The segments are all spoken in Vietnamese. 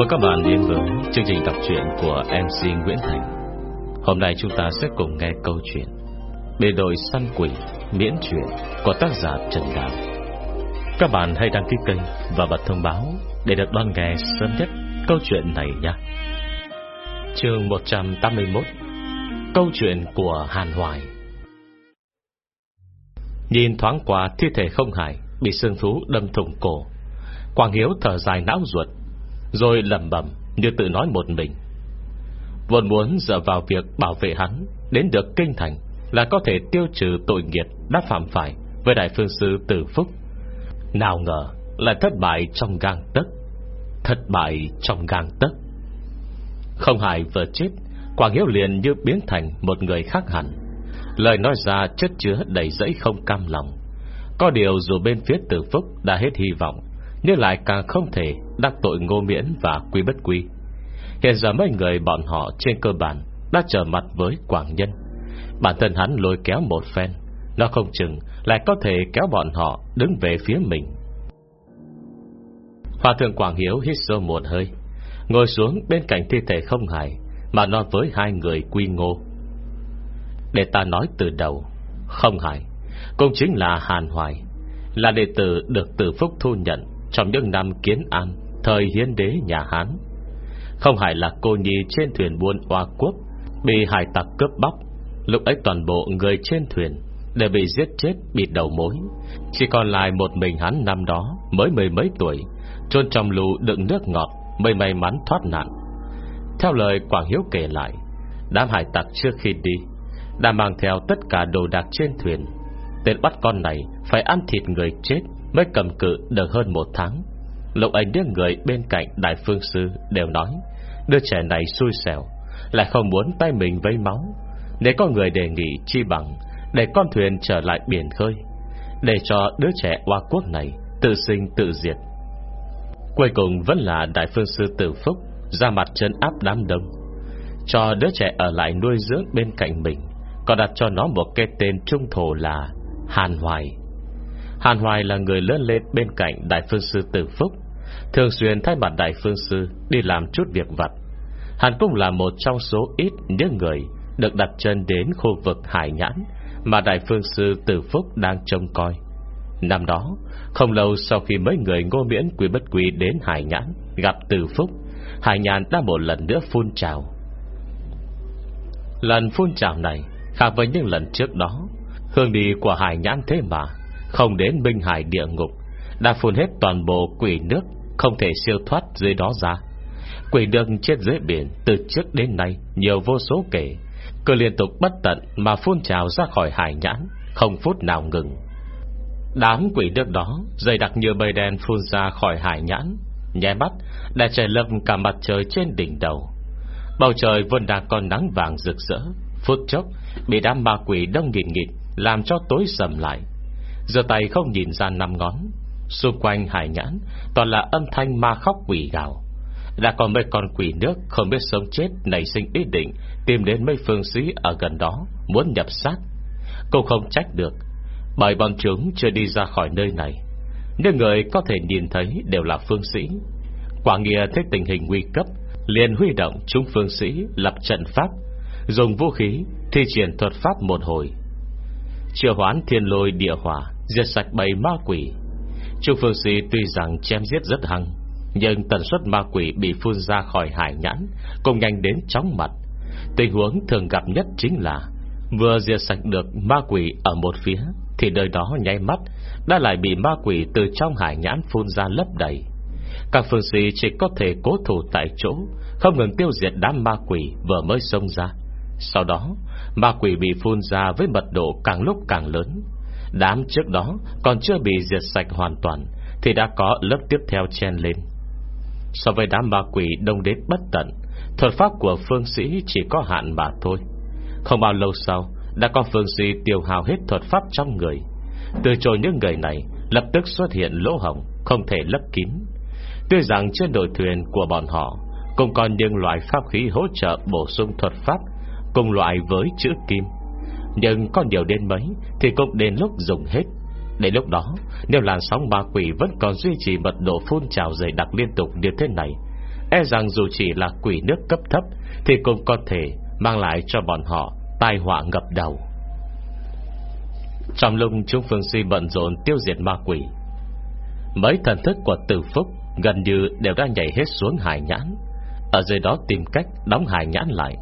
Chào mừng các bạn đến với chương trình đọc truyện của MC Nguyễn Thành. Hôm nay chúng ta sẽ cùng nghe câu chuyện Bề đội săn quỷ miễn truyện của tác giả Trần Đào. Các bạn hãy đăng ký kênh và bật thông báo Để được đón nghe sớm nhất câu chuyện này nhé. Chương 181 Câu chuyện của Hàn Hoài. Nhìn thoáng qua thi thể không hải Bị sương thú đâm thủng cổ. Quang Hiếu thở dài não ruột rồi lầm bẩm như tự nói một mình. Vốn muốn dựa vào việc bảo vệ hắn Đến được kinh thành Là có thể tiêu trừ tội nghiệt Đã phạm phải với đại phương sư Tử Phúc. Nào ngờ là thất bại trong gang tấc, Thất bại trong gang tấc. Không hại vừa chết Quảng Hiếu liền như biến thành Một người khác hẳn. Lời nói ra chất chứa đầy dẫy không cam lòng. Có điều dù bên phía tử phúc Đã hết hy vọng nhưng lại càng không thể đắc tội ngô miễn Và quy bất quy. Hiện giờ mấy người bọn họ trên cơ bản Đã trở mặt với Quảng Nhân. Bản thân hắn lôi kéo một phen, Nó không chừng lại có thể kéo bọn họ Đứng về phía mình. Hòa thượng Quảng Hiếu hít sâu một hơi, Ngồi xuống bên cạnh thi thể không hài Mà nói với hai người quy ngô. Để ta nói từ đầu, Không hài, Cũng chính là Hàn Hoài, Là đệ tử được từ phúc thu nhận. Trong những năm kiến an, Thời hiến đế nhà Hán. Không phải là cô nhi trên thuyền buôn hoa quốc, Bị hải tặc cướp bóc. Lúc ấy toàn bộ người trên thuyền Đều bị giết chết bịt đầu mối. Chỉ còn lại một mình hắn năm đó, Mới mười mấy tuổi, chôn trong lù đựng nước ngọt, Mới may mắn thoát nạn. Theo lời Quảng Hiếu kể lại, Đám hải tặc trước khi đi Đã mang theo tất cả đồ đạc trên thuyền. Tên bắt con này Phải ăn thịt người chết Mới cầm cự được hơn một tháng Lúc ấy những người bên cạnh Đại Phương Sư đều nói, Đứa trẻ này xui xẻo, Lại không muốn tay mình vây máu. Để có người đề nghị chi bằng, Để con thuyền trở lại biển khơi, Để cho đứa trẻ hoa quốc này Tự sinh tự diệt. Cuối cùng vẫn là Đại Phương Sư Tử Phúc, Ra mặt chân áp đám đông, Cho đứa trẻ ở lại nuôi dưỡng bên cạnh mình, Còn đặt cho nó một cái tên trung thổ là Hàn Hoài. Hàn Hoài là người lớn lên bên cạnh Đại Phương Sư Tử Phúc, Thường xuyên thay mặt Đại Phương Sư Đi làm chút việc vặt. Hàn cũng là một trong số ít những người Được đặt chân đến khu vực Hải Nhãn Mà Đại Phương Sư Tử Phúc đang trông coi. Năm đó, Không lâu sau khi mấy người ngô miễn quý bất quý đến Hải Nhãn Gặp Từ Phúc, Hải Nhãn đã một lần nữa phun trào. Lần phun trào này Khác với những lần trước đó, Hương đi của Hải Nhãn thế mà không đến Minh Hải địa ngục, Đã phun hết toàn bộ quỷ nước Không thể siêu thoát dưới đó ra. Quỷ đường chết dưới biển Từ trước đến nay, nhiều vô số kể. Cứ liên tục bất tận Mà phun trào ra khỏi Hải Nhãn, Không phút nào ngừng. Đám quỷ nước đó, Dày đặc như bầy đen phun ra khỏi hải nhãn Nhé mắt Đã trời lâm cả mặt trời trên đỉnh đầu. Bầu trời vẫn đang còn nắng vàng rực rỡ, Phút chốc Bị đám ma quỷ đông nghìn nghịt Làm cho tối sầm lại. Giờ tay không nhìn ra năm ngón. Xung quanh hải nhãn, Toàn là âm thanh ma khóc quỷ gào. Đã còn mấy con quỷ nước Không biết sống chết nảy sinh ý định Tìm đến mấy phương sĩ ở gần đó, Muốn nhập sát. Cũng không trách được, bởi bọn chúng chưa đi ra khỏi nơi này. Những người có thể nhìn thấy Đều là phương sĩ Quả nghĩa thấy tình hình nguy cấp, liền huy động chúng phương sĩ lập trận pháp, Dùng vũ khí Thi triển thuật pháp một hồi. Triệu hoán thiên lôi địa hỏa Diệt sạch bầy ma quỷ. Trung phương sĩ tuy rằng chém giết rất hăng, Nhưng tần suất ma quỷ bị phun ra khỏi hải nhãn Cũng nhanh đến chóng mặt. Tình huống thường gặp nhất chính là Vừa diệt sạch được ma quỷ ở một phía thì nơi đó nháy mắt Đã lại bị ma quỷ từ trong hải nhãn phun ra lấp đầy. Các phương sĩ chỉ có thể cố thủ tại chỗ, Không ngừng tiêu diệt đám ma quỷ Vừa mới xông ra. Sau đó, ma quỷ bị phun ra với mật độ càng lúc càng lớn. Đám trước đó còn chưa bị diệt sạch hoàn toàn, Thì đã có lớp tiếp theo chen lên. So với đám ma quỷ đông đến bất tận, Thuật pháp của phương sĩ chỉ có hạn mà thôi. Không bao lâu sau, đã có phương sĩ tiêu hào hết thuật pháp trong người. Từ chối những người này, Lập tức xuất hiện lỗ hồng Không thể lấp kín. Tuy rằng trên đội thuyền của bọn họ, Cũng còn những loại pháp khí hỗ trợ Bổ sung thuật pháp, Cùng loại với chữ kim. Nhưng có nhiều đến mấy Thì cũng đến lúc dùng hết. Đến lúc đó, Nếu làn sóng ma quỷ vẫn còn duy trì mật độ phun trào dày đặc liên tục như thế này E rằng dù chỉ là quỷ nước cấp thấp Thì cũng có thể mang lại cho bọn họ Tai họa ngập đầu. Trong lúc chúng phương si bận rộn tiêu diệt ma quỷ, Mấy thần thức của tử phúc Gần như đều đã nhảy hết xuống hải nhãn. Ở dưới đó tìm cách đóng hải nhãn lại.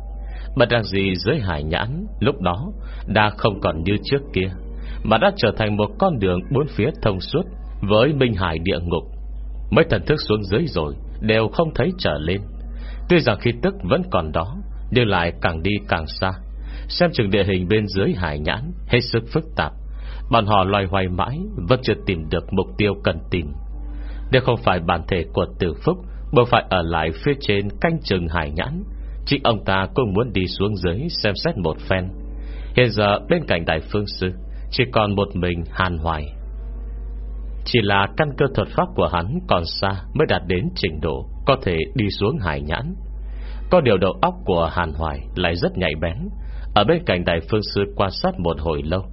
Bất đang gì dưới hải nhãn, Lúc đó, đã không còn như trước kia, Mà đã trở thành một con đường bốn phía thông suốt Với minh hải địa ngục. Mấy thần thức xuống dưới rồi, Đều không thấy trở lên. Tuy rằng khi tức vẫn còn đó, Nhưng lại càng đi càng xa. Xem chừng địa hình bên dưới hải nhãn, Hết sức phức tạp. Bọn họ loay hoay mãi, Vẫn chưa tìm được mục tiêu cần tìm. Nếu không phải bản thể của tử phúc Bởi phải ở lại phía trên canh chừng hải nhãn Chính ông ta cũng muốn đi xuống dưới Xem xét một phen. Hiện giờ bên cạnh đại phương sư, Chỉ còn một mình hàn hoài. Chỉ là căn cơ thuật pháp của hắn Còn xa mới đạt đến trình độ Có thể đi xuống hải nhãn. Có điều đầu óc của hàn hoài Lại rất nhạy bén. Ở bên cạnh đại phương sư quan sát một hồi lâu,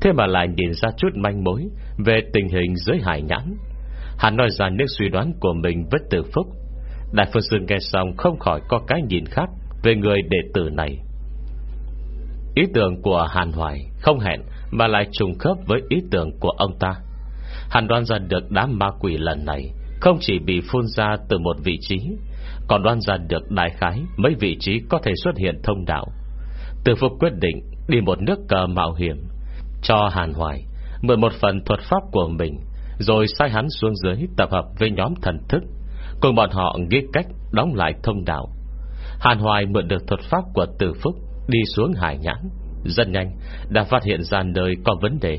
Thế mà lại nhìn ra chút manh mối Về tình hình dưới hải nhãn. Hắn nói ra những suy đoán của mình với từ phúc. Đại phương sư nghe xong Không khỏi có cái nhìn khác. Về người đệ tử này. Ý tưởng của Hàn Hoài Không hẹn mà lại trùng khớp Với ý tưởng của ông ta. Hàn Đoan ra được đám ma quỷ lần này Không chỉ bị phun ra từ một vị trí Còn Đoan ra được đại khái Mấy vị trí có thể xuất hiện thông đạo. Từ phục quyết định Đi một nước cờ mạo hiểm cho Hàn Hoài mượn một phần thuật pháp của mình, rồi sai hắn xuống dưới tập hợp với nhóm thần thức, cùng bọn họ nghĩ cách đóng lại thông đạo. Hàn Hoài mượn được thuật pháp của Tử Phúc đi xuống hải nhãn, rất nhanh đã phát hiện ra nơi có vấn đề.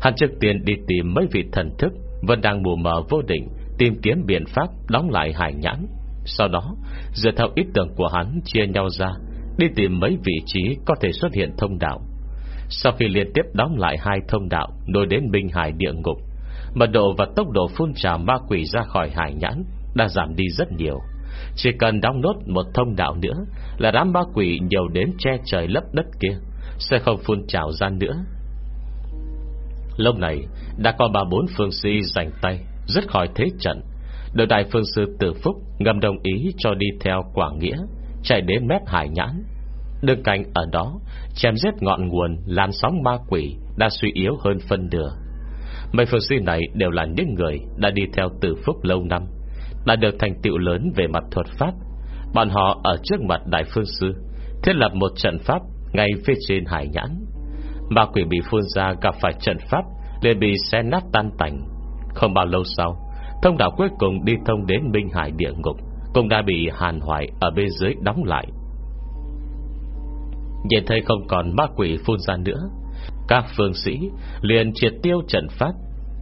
Hắn trước tiên đi tìm mấy vị thần thức vẫn đang mù mờ vô định tìm kiếm biện pháp đóng lại hải nhãn. Sau đó, dựa theo ý tưởng của hắn chia nhau ra, đi tìm mấy vị trí có thể xuất hiện thông đạo. Sau khi liên tiếp đóng lại hai thông đạo Nối đến Minh Hải địa ngục Mật độ và tốc độ phun trào ma quỷ ra khỏi hải nhãn Đã giảm đi rất nhiều chỉ cần đóng nốt một thông đạo nữa Là đám ma quỷ nhiều đến che trời lấp đất kia, Sẽ không phun trào ra nữa. Lúc này, Đã có ba bốn phương sĩ giành tay Rất khỏi thế trận. Đội đại phương sư tử phúc Ngầm đồng ý cho đi theo Quảng Nghĩa, Chạy đến mép hải nhãn. Đường cạnh ở đó, Chém giết ngọn nguồn Làn sóng ma quỷ Đã suy yếu hơn phân nửa. Mấy phương sĩ này đều là những người Đã đi theo tử phúc lâu năm. Đã được thành tựu lớn về mặt thuật pháp. Bọn họ ở trước mặt đại phương sư, Thiết lập một trận pháp Ngay phía trên hải nhãn. Ma quỷ bị phun ra gặp phải trận pháp, liền bị xé nát tan tành. Không bao lâu sau, Thông đạo cuối cùng đi thông đến Minh Hải địa ngục, Cũng đã bị hàn hoại Ở bên dưới đóng lại. Nhìn thấy không còn ma quỷ phun ra nữa, Các phương sĩ liền triệt tiêu trận pháp,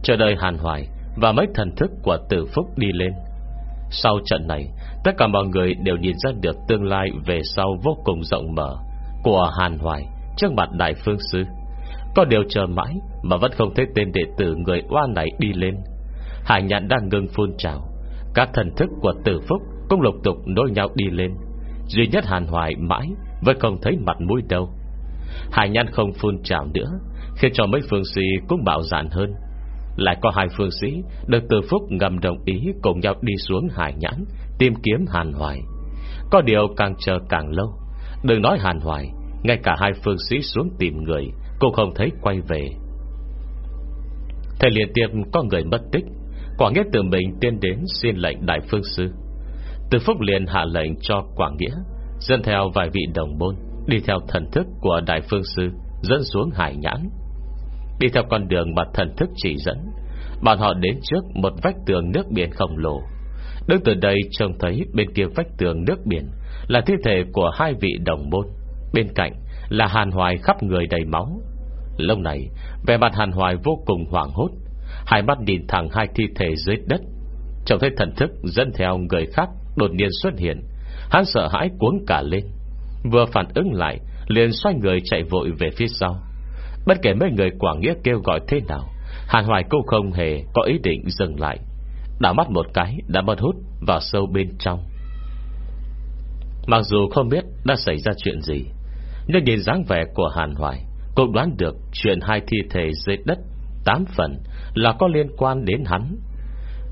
Chờ đợi hàn hoài Và mấy thần thức của tử phúc đi lên. Sau trận này, Tất cả mọi người đều nhìn ra được tương lai Về sau vô cùng rộng mở Của hàn hoài Trước mặt đại phương sư Có điều chờ mãi Mà vẫn không thấy tên đệ tử người oa này đi lên. Hải nhãn đang ngưng phun trào, Các thần thức của tử phúc Cũng lục tục nối nhau đi lên. Duy nhất hàn hoài mãi vẫn không thấy mặt mũi đâu. Hải nhan không phun trào nữa, Khiến cho mấy phương sĩ cũng bảo giản hơn. Lại có hai phương sĩ, Được từ phúc ngầm đồng ý Cùng nhau đi xuống hải nhãn, Tìm kiếm hàn hoài. Có điều càng chờ càng lâu. Đừng nói hàn hoài, Ngay cả hai phương sĩ xuống tìm người Cũng không thấy quay về. Thầy liên tiếp có người mất tích. Quảng Nghĩa tự mình tiên đến xin lệnh đại phương sư. Từ Phúc liền hạ lệnh cho Quảng Nghĩa, Dẫn theo vài vị đồng môn, Đi theo thần thức của Đại Phương Sư, Dẫn xuống hải nhãn. Đi theo con đường mà thần thức chỉ dẫn, Bọn họ đến trước một vách tường nước biển khổng lồ. Đứng từ đây trông thấy bên kia vách tường nước biển Là thi thể của hai vị đồng môn. Bên cạnh là hàn hoài khắp người đầy máu. Lúc này, Vẻ mặt hàn hoài vô cùng hoảng hốt, Hai mắt nhìn thẳng hai thi thể dưới đất. Trông thấy thần thức dẫn theo người khác Đột nhiên xuất hiện, Hắn sợ hãi cuống cả lên. Vừa phản ứng lại, liền xoay người chạy vội về phía sau. Bất kể mấy người Quảng Nghĩa kêu gọi thế nào, Hàn Hoài cũng không hề có ý định dừng lại. Đảo mắt một cái Đã mất hút vào sâu bên trong. Mặc dù không biết Đã xảy ra chuyện gì, Nhưng nhìn dáng vẻ của Hàn Hoài Cô đoán được chuyện hai thi thể dưới đất Tám phần là có liên quan đến hắn.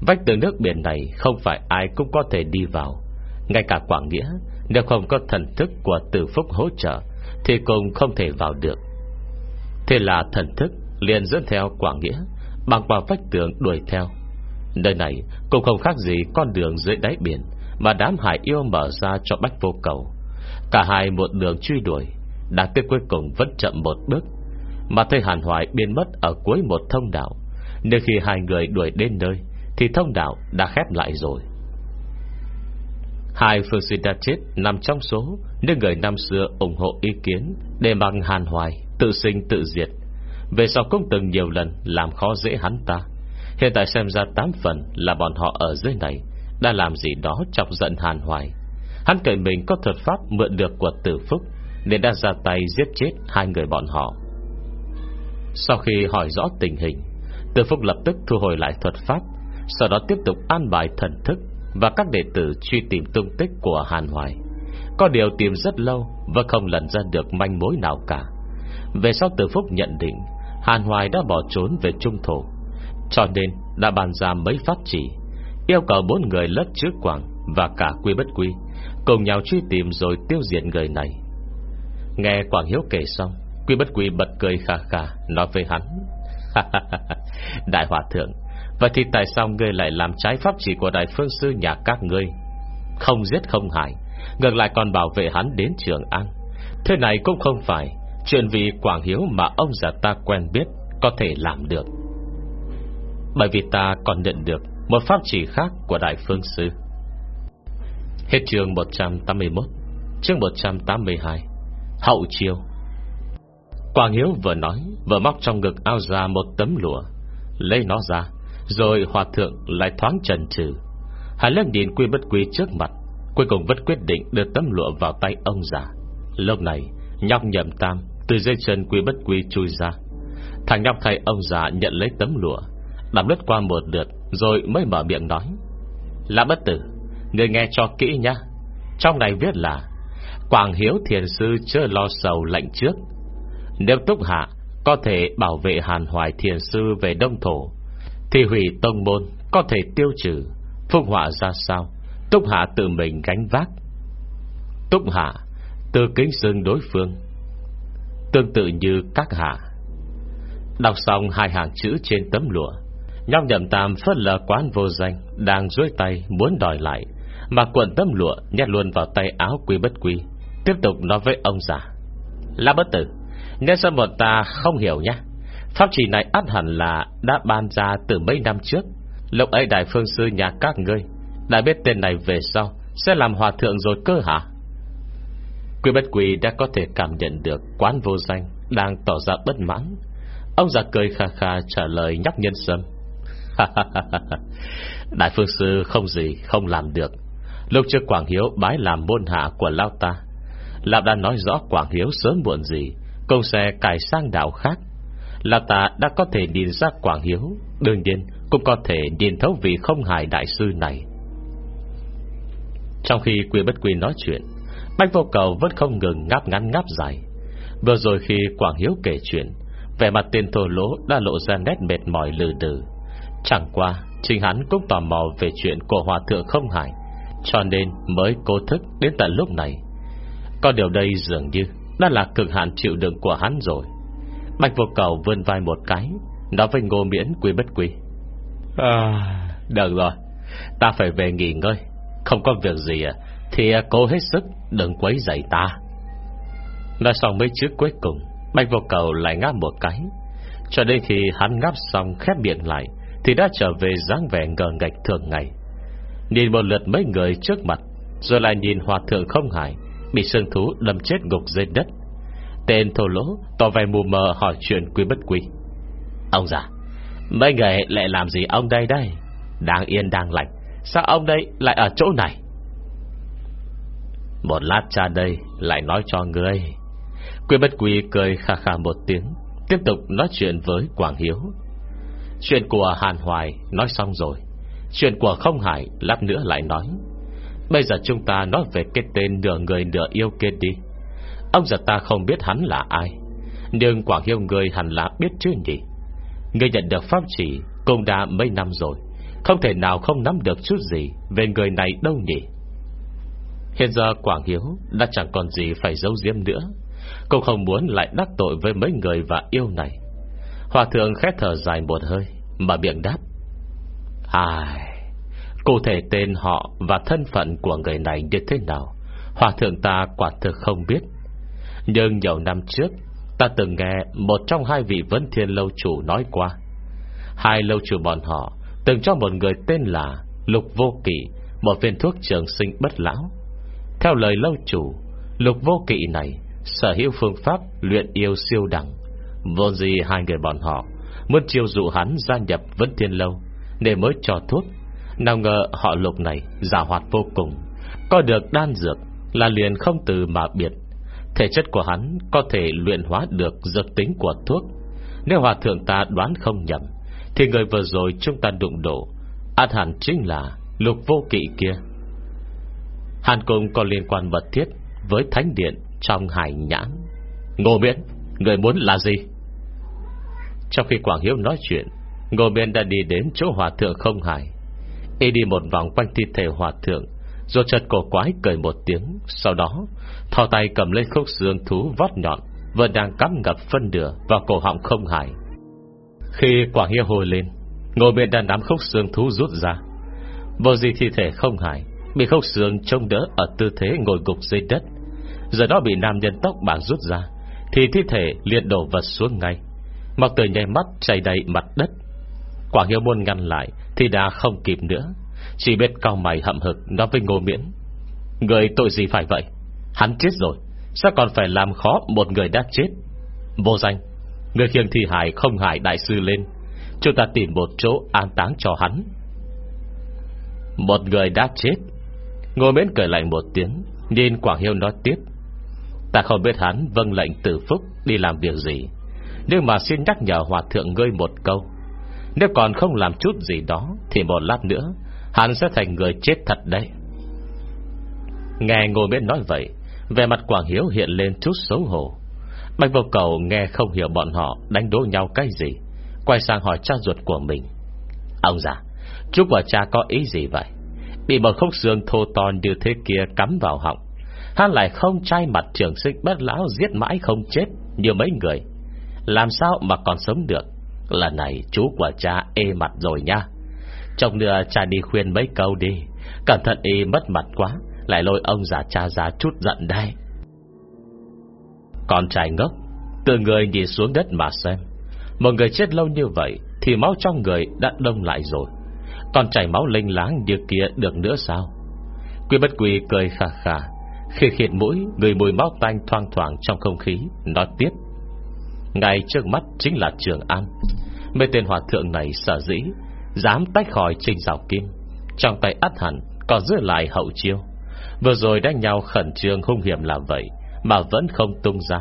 Vách tường nước biển này Không phải ai cũng có thể đi vào. Ngay cả Quảng Nghĩa, Nếu không có thần thức của tử phúc hỗ trợ, Thì cũng không thể vào được. Thế là thần thức liền dẫn theo Quảng Nghĩa, Bằng vào vách tường đuổi theo. Nơi này cũng không khác gì con đường dưới đáy biển Mà đám hải yêu mở ra cho bách vô cầu. Cả hai một đường truy đuổi Đáng tiếc cuối cùng vẫn chậm một bước, Mà thấy Hàn Hoài biến mất Ở cuối một thông đạo. Nên khi hai người đuổi đến nơi, Thì thông đạo đã khép lại rồi. Hai phương sĩ đã chết Nằm trong số, Nên người năm xưa ủng hộ ý kiến Để bằng Hàn Hoài tự sinh tự diệt. Về sau cũng từng nhiều lần Làm khó dễ hắn ta. Hiện tại xem ra tám phần là bọn họ ở dưới này, Đã làm gì đó chọc giận Hàn Hoài. Hắn cậy mình có thuật pháp mượn được của tử phúc, Nên đã ra tay giết chết hai người bọn họ. Sau khi hỏi rõ tình hình, Tử phúc lập tức thu hồi lại thuật pháp, Sau đó tiếp tục an bài thần thức Và các đệ tử truy tìm tung tích của Hàn Hoài. Có điều tìm rất lâu Và không lần ra được manh mối nào cả. Về sau từ phúc nhận định, Hàn Hoài đã bỏ trốn về Trung Thổ, Cho nên đã bàn ra mấy pháp chỉ, Yêu cầu bốn người lất trước quảng Và cả quy bất quy, Cùng nhau truy tìm rồi tiêu diệt người này. Nghe Quảng Hiếu kể xong, Quy bất quy bật cười khà khà, Nói với hắn Đại Hòa Thượng, Vậy thì tại sao ngươi lại làm trái pháp chỉ của Đại Phương Sư nhà các ngươi? Không giết không hại, Ngược lại còn bảo vệ hắn đến Trường An. Thế này cũng không phải Chuyện vì Quảng Hiếu mà ông già ta quen biết, Có thể làm được. Bởi vì ta còn nhận được Một pháp chỉ khác của Đại Phương Sư. Hết chương 181 Chương 182 Hậu chiêu. Quảng Hiếu vừa nói, Vừa móc trong ngực ao ra một tấm lụa, Lấy nó ra, Rồi hòa thượng lại thoáng trần trừ Hải lắc điện quy bất quy trước mặt, Cuối cùng vẫn quyết định đưa tấm lụa vào tay ông già. Lúc này, Nhóc nhầm tam từ dây chân quy bất quy chui ra. Thằng nhóc thầy ông già nhận lấy tấm lụa Đắm lướt qua một lượt, Rồi mới mở miệng nói. Là bất tử, Người nghe cho kỹ nhá. Trong này viết là, Quảng Hiếu Thiền Sư chưa lo sầu lạnh trước. Nếu Túc Hạ, Có thể bảo vệ Hàn Hoài Thiền Sư về Đông Thổ, Thì hủy tông môn Có thể tiêu trừ, Phúc họa ra sao? Túc Hạ tự mình gánh vác. Túc Hạ, Từ kính xưng đối phương Tương tự như các hạ. Đọc xong hai hàng chữ trên tấm lụa, Nhóc nhậm tam phớt lờ quán vô danh, Đang dối tay muốn đòi lại, mà quần tấm lụa nhét luôn vào tay áo quy bất quy, Tiếp tục nói với ông già. Là bất tử Nên sao bọn ta không hiểu nhé? Pháp chỉ này át hẳn là Đã ban ra từ mấy năm trước. Lúc ấy đại phương sư nhà các ngươi, Đã biết tên này về sau, Sẽ làm hòa thượng rồi cơ hả? Quy bất quy đã có thể cảm nhận được Quán vô danh đang tỏ ra bất mãn. Ông già cười kha kha trả lời nhắc nhân sâm. Đại phương sư không gì không làm được. Lúc trước Quảng Hiếu bái làm môn hạ của Lao ta. Lão đã nói rõ Quảng Hiếu sớm muộn gì, Công sẽ cải sang đạo khác. Lão ta đã có thể nhìn ra Quảng Hiếu, Đương nhiên cũng có thể nhìn thấu vị không hài đại sư này. Trong khi Quy Bất Quy nói chuyện Bách vô cầu vẫn không ngừng ngáp ngắn ngáp dài. Vừa rồi khi Quảng Hiếu kể chuyện Vẻ mặt tiền thổ lỗ đã lộ ra nét mệt mỏi lừ đừ Chẳng qua Chính hắn cũng tò mò về chuyện của Hòa Thượng không hải cho nên mới cố thức đến tận lúc này. Có điều đây dường như Đã là cực hạn chịu đựng của hắn rồi. Bạch vô cầu vươn vai một cái Nói với ngô miễn quy bất quy. À, Được rồi Ta phải về nghỉ ngơi Không có việc gì à thì à, cố hết sức, đừng quấy dậy ta. Nói xong mấy chữ cuối cùng, Bạch vô cầu lại ngáp một cái. Cho đến khi hắn ngáp xong khép miệng lại, Thì đã trở về dáng vẻ ngờ ngạch thường ngày. Nhìn một lượt mấy người trước mặt, Rồi lại nhìn hòa thượng không hải Bị sương thú đâm chết gục dưới đất. Tên thổ lỗ tỏ vẻ mù mờ hỏi chuyện quy bất quy. Ông già, Mấy người lại làm gì ông đây đây? Đang yên đang lạnh Sao ông đây lại ở chỗ này? Một lát cha đây, Lại nói cho ngươi. Quy bất quy cười khà khà một tiếng, Tiếp tục nói chuyện với Quảng Hiếu. Chuyện của Hàn Hoài Nói xong rồi. Chuyện của không hải Lát nữa lại nói. Bây giờ chúng ta nói về cái tên nửa người nửa yêu kia đi. Ông già ta không biết hắn là ai, Nhưng Quảng hiếu người hẳn là biết chứ nhỉ? Người nhận được pháp chỉ Cũng đã mấy năm rồi, Không thể nào không nắm được chút gì Về người này đâu nhỉ? Hiện giờ Quảng Hiếu Đã chẳng còn gì phải giấu giếm nữa. Cũng không muốn lại đắc tội với mấy người và yêu này. Hòa thượng khét thở dài một hơi, Mà miệng đáp. Ai, Cụ thể tên họ Và thân phận của người này như thế nào, Hòa thượng ta quả thực không biết. Nhưng nhiều năm trước, Ta từng nghe một trong hai vị vấn thiên lâu chủ nói qua. Hai lâu chủ bọn họ Từng cho một người tên là Lục Vô Kỵ, Một viên thuốc trường sinh bất lão. Theo lời lâu chủ, Lục Vô Kỵ này Sở hữu phương pháp luyện yêu siêu đẳng. Vô gì hai người bọn họ, Muốn chiêu dụ hắn gia nhập Vấn Thiên Lâu, Để mới cho thuốc. Nào ngờ họ lục này giả hoạt vô cùng, Có được đan dược Là liền không từ mà biệt. Thể chất của hắn có thể luyện hóa được dược tính của thuốc. Nếu hòa thượng ta đoán không nhầm, Thì người vừa rồi chúng ta đụng độ, Át hẳn chính là lục vô kỵ kia. Hàn cùng có liên quan mật thiết Với thánh điện trong hải nhãn. Ngô miễn, Người muốn là gì? Trong khi Quảng Hiếu nói chuyện, Ngô miễn đã đi đến chỗ hòa thượng không hải. Y đi một vòng quanh thi thể hòa thượng, Rồi chợt cổ quái cười một tiếng. Sau đó, Thò tay cầm lên khúc xương thú vót nhọn, Vẫn đang cắm ngập phân nửa Vào cổ họng không hải. Khi Quảng Hiếu hồi lên, Ngô miễn đã nắm khúc xương thú rút ra. Vô gì thi thể không hải Bị khúc xương trông đỡ ở tư thế ngồi gục dưới đất. Giờ đó bị nam nhân tóc bạc rút ra, Thì thi thể liền đổ vật xuống ngay. Mặc từ nhảy mắt chảy đầy mặt đất. Quả Hiếu muốn ngăn lại Thì đã không kịp nữa. Chỉ biết cao mày hậm hực nói với ngô miễn, Người tội gì phải vậy? Hắn chết rồi, Sao còn phải làm khó một người đã chết? Vô danh, Người khiêng thi hải không hại đại sư lên. Chúng ta tìm một chỗ an táng cho hắn. Một người đã chết Ngô Mến cười lạnh một tiếng, Nhìn Quảng Hiếu nói tiếp. Ta không biết hắn vâng lệnh tử phúc Đi làm việc gì, Nhưng mà xin nhắc nhở hòa thượng ngươi một câu. Nếu còn không làm chút gì đó, Thì một lát nữa, Hắn sẽ thành người chết thật đấy. Nghe Ngô Mến nói vậy Về mặt Quảng Hiếu hiện lên chút xấu hổ. Bạch vô cầu nghe không hiểu bọn họ Đánh đố nhau cái gì, Quay sang hỏi cha ruột của mình. Ông già Chúc và cha có ý gì vậy? Bị một khúc xương thô to như thế kia cắm vào họng. Hắn lại không trai mặt trường sinh bất lão Giết mãi không chết như mấy người. Làm sao mà còn sống được? Lần này chú của cha ê mặt rồi nha. Chồng nữa cha đi khuyên mấy câu đi. Cẩn thận y mất mặt quá, Lại lôi ông già cha ra chút giận đây. Con trai ngốc, Từ người nhìn xuống đất mà xem. Một người chết lâu như vậy Thì máu trong người đã đông lại rồi. Còn chảy máu linh láng như kia được nữa sao? Quy bất quy cười khà khà khi khiệt mũi, Người mùi máu tanh thoang thoảng trong không khí Nói tiếp. Ngay trước mắt chính là Trường An. Mấy tên hòa thượng này sợ dĩ, Dám tách khỏi trình rào kim. Trong tay ắt hẳn Còn giữ lại hậu chiêu. Vừa rồi đánh nhau khẩn trương hung hiểm là vậy, Mà vẫn không tung ra.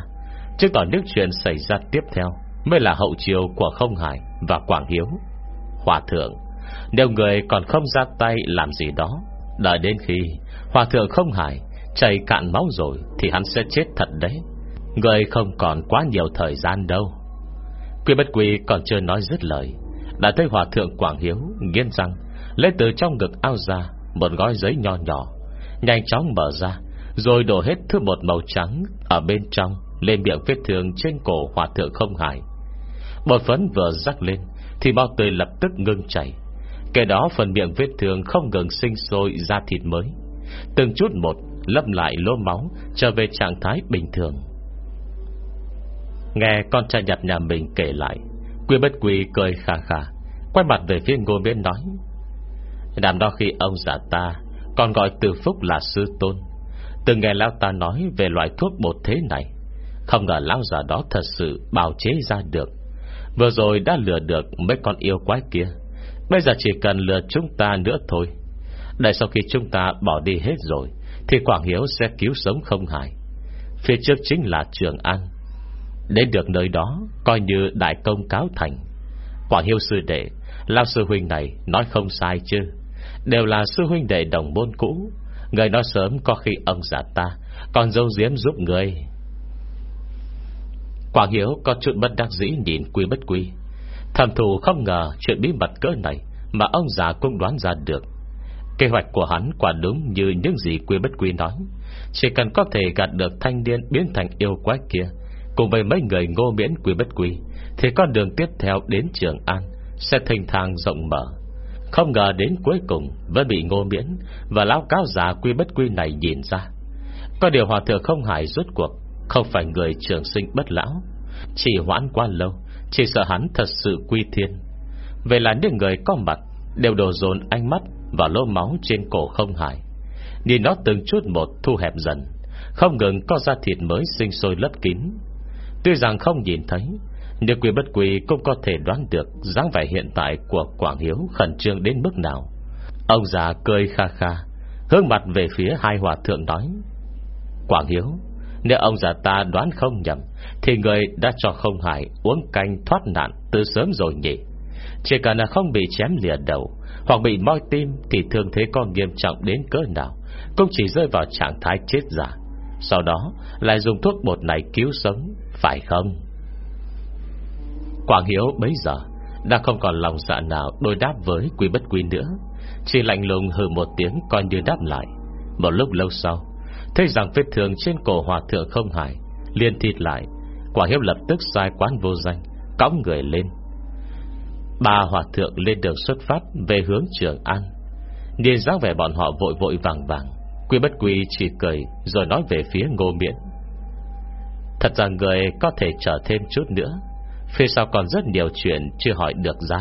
Chứ còn nước chuyện xảy ra tiếp theo Mới là hậu chiêu của không hải Và Quảng Hiếu. Hòa thượng. Nếu người còn không ra tay, làm gì đó? Đợi đến khi Hòa thượng không hải Chảy cạn máu rồi Thì hắn sẽ chết thật đấy. Người không còn quá nhiều thời gian đâu. Quy bất quy còn chưa nói dứt lời, Đã thấy hòa thượng Quảng Hiếu Nghiên răng, Lấy từ trong ngực ao ra Một gói giấy nho nhỏ, Nhanh chóng mở ra, Rồi đổ hết thứ bột màu trắng Ở bên trong Lên miệng vết thương trên cổ hòa thượng không hải Bột phấn vừa rắc lên Thì bao tươi lập tức ngưng chảy. Kể đó phần miệng vết thương không ngừng sinh sôi ra thịt mới. Từng chút một, lấp lại lỗ máu, Trở về trạng thái bình thường. Nghe con trai nhặt nhà mình kể lại, Quy bất quy cười khà khà, Quay mặt về phía ngô miễn nói, Đàm đó khi ông già ta, Còn gọi từ phúc là sư tôn. Từng nghe lão ta nói Về loại thuốc bột thế này, Không ngờ lão già đó thật sự bào chế ra được. Vừa rồi đã lừa được Mấy con yêu quái kia. Bây giờ chỉ cần lừa chúng ta nữa thôi. Đợi sau khi chúng ta bỏ đi hết rồi, thì Quảng Hiếu sẽ cứu sống không hại. Phía trước chính là Trường An. Đến được nơi đó, Coi như đại công cáo thành. Quảng Hiếu sư đệ Lao sư huynh này nói không sai chứ? Đều là sư huynh đệ đồng môn cũ. Người nói sớm có khi ông giả ta, Còn dâu diếm giúp người. Quảng Hiếu có chút bất đắc dĩ nhìn quy bất quy. Thầm thù không ngờ chuyện bí mật cỡ này Mà ông già cũng đoán ra được. Kế hoạch của hắn quả đúng như những gì quy bất quy nói. Chỉ cần có thể gạt được thanh niên biến thành yêu quái kia, Cùng với mấy người ngô miễn quy bất quy, Thì con đường tiếp theo đến Trường An Sẽ thành thang rộng mở. Không ngờ đến cuối cùng Vẫn bị ngô miễn Và lão cáo già quy bất quy này nhìn ra. Có điều hòa thượng không hài rốt cuộc, Không phải người trường sinh bất lão, Chỉ hoãn quá lâu chỉ sợ hắn thật sự quy thiên. Vậy là những người có mặt, Đều đổ dồn ánh mắt và lỗ máu trên cổ không hải Nhìn nó từng chút một thu hẹp dần, Không ngừng có da thịt mới sinh sôi lấp kín. Tuy rằng không nhìn thấy, Nhưng quỷ bất quỷ cũng có thể đoán được dáng vẻ hiện tại của Quảng Hiếu khẩn trương đến mức nào. Ông già cười kha kha, Hướng mặt về phía hai hòa thượng nói, Quảng Hiếu, Nếu ông già ta đoán không nhầm thì người đã cho không hải uống canh thoát nạn từ sớm rồi nhỉ? Chỉ cần là không bị chém lìa đầu, Hoặc bị moi tim, Thì thương thế con nghiêm trọng đến cỡ nào Cũng chỉ rơi vào trạng thái chết giả. Sau đó, lại dùng thuốc bột này cứu sống, Phải không? Quảng Hiếu bấy giờ Đã không còn lòng dạ nào đối đáp với quý bất quy nữa. Chỉ lạnh lùng hừ một tiếng Coi như đáp lại. Một lúc lâu sau, Thấy rằng vết thương trên cổ hòa thượng không hại Liên thịt lại Quảng Hiếu lập tức sai quán vô danh, Cõng người lên. Ba hòa thượng lên đường xuất phát Về hướng Trường An. Nhìn dáng vẻ bọn họ vội vội vàng vàng, Quy bất quy chỉ cười Rồi nói về phía ngô miễn. Thật ra người có thể chờ thêm chút nữa, Phía sau còn rất nhiều chuyện Chưa hỏi được ra.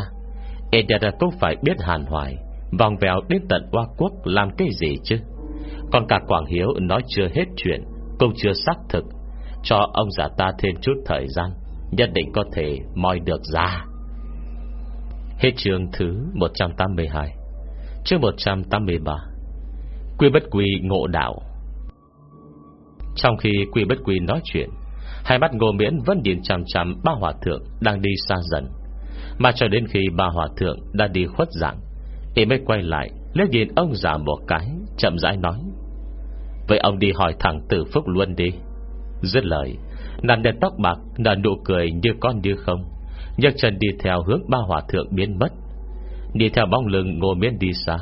Edera cũng phải biết hàn hoài, Vòng vèo đến tận Hoa Quốc làm cái gì chứ? Còn cả Quảng Hiếu nói chưa hết chuyện, Cũng chưa xác thực cho ông già ta thêm chút thời gian, Nhất định có thể moi được ra. Hết chương thứ 182 Chương 183 Quy bất quy ngộ đạo. Trong khi quy bất quy nói chuyện, Hai mắt ngô miễn vẫn nhìn chằm chằm ba hòa thượng Đang đi xa dần. Mà cho đến khi ba hòa thượng đã đi khuất dạng, Y mới quay lại, Liếc nhìn ông già một cái, Chậm rãi nói, Vậy ông đi hỏi thằng tử phúc luôn đi. Dứt lời Nàng đèn tóc bạc nở nụ cười như con như không, nhấc chân đi theo hướng ba hòa thượng biến mất. Đi theo bóng lưng ngô Miên đi xa,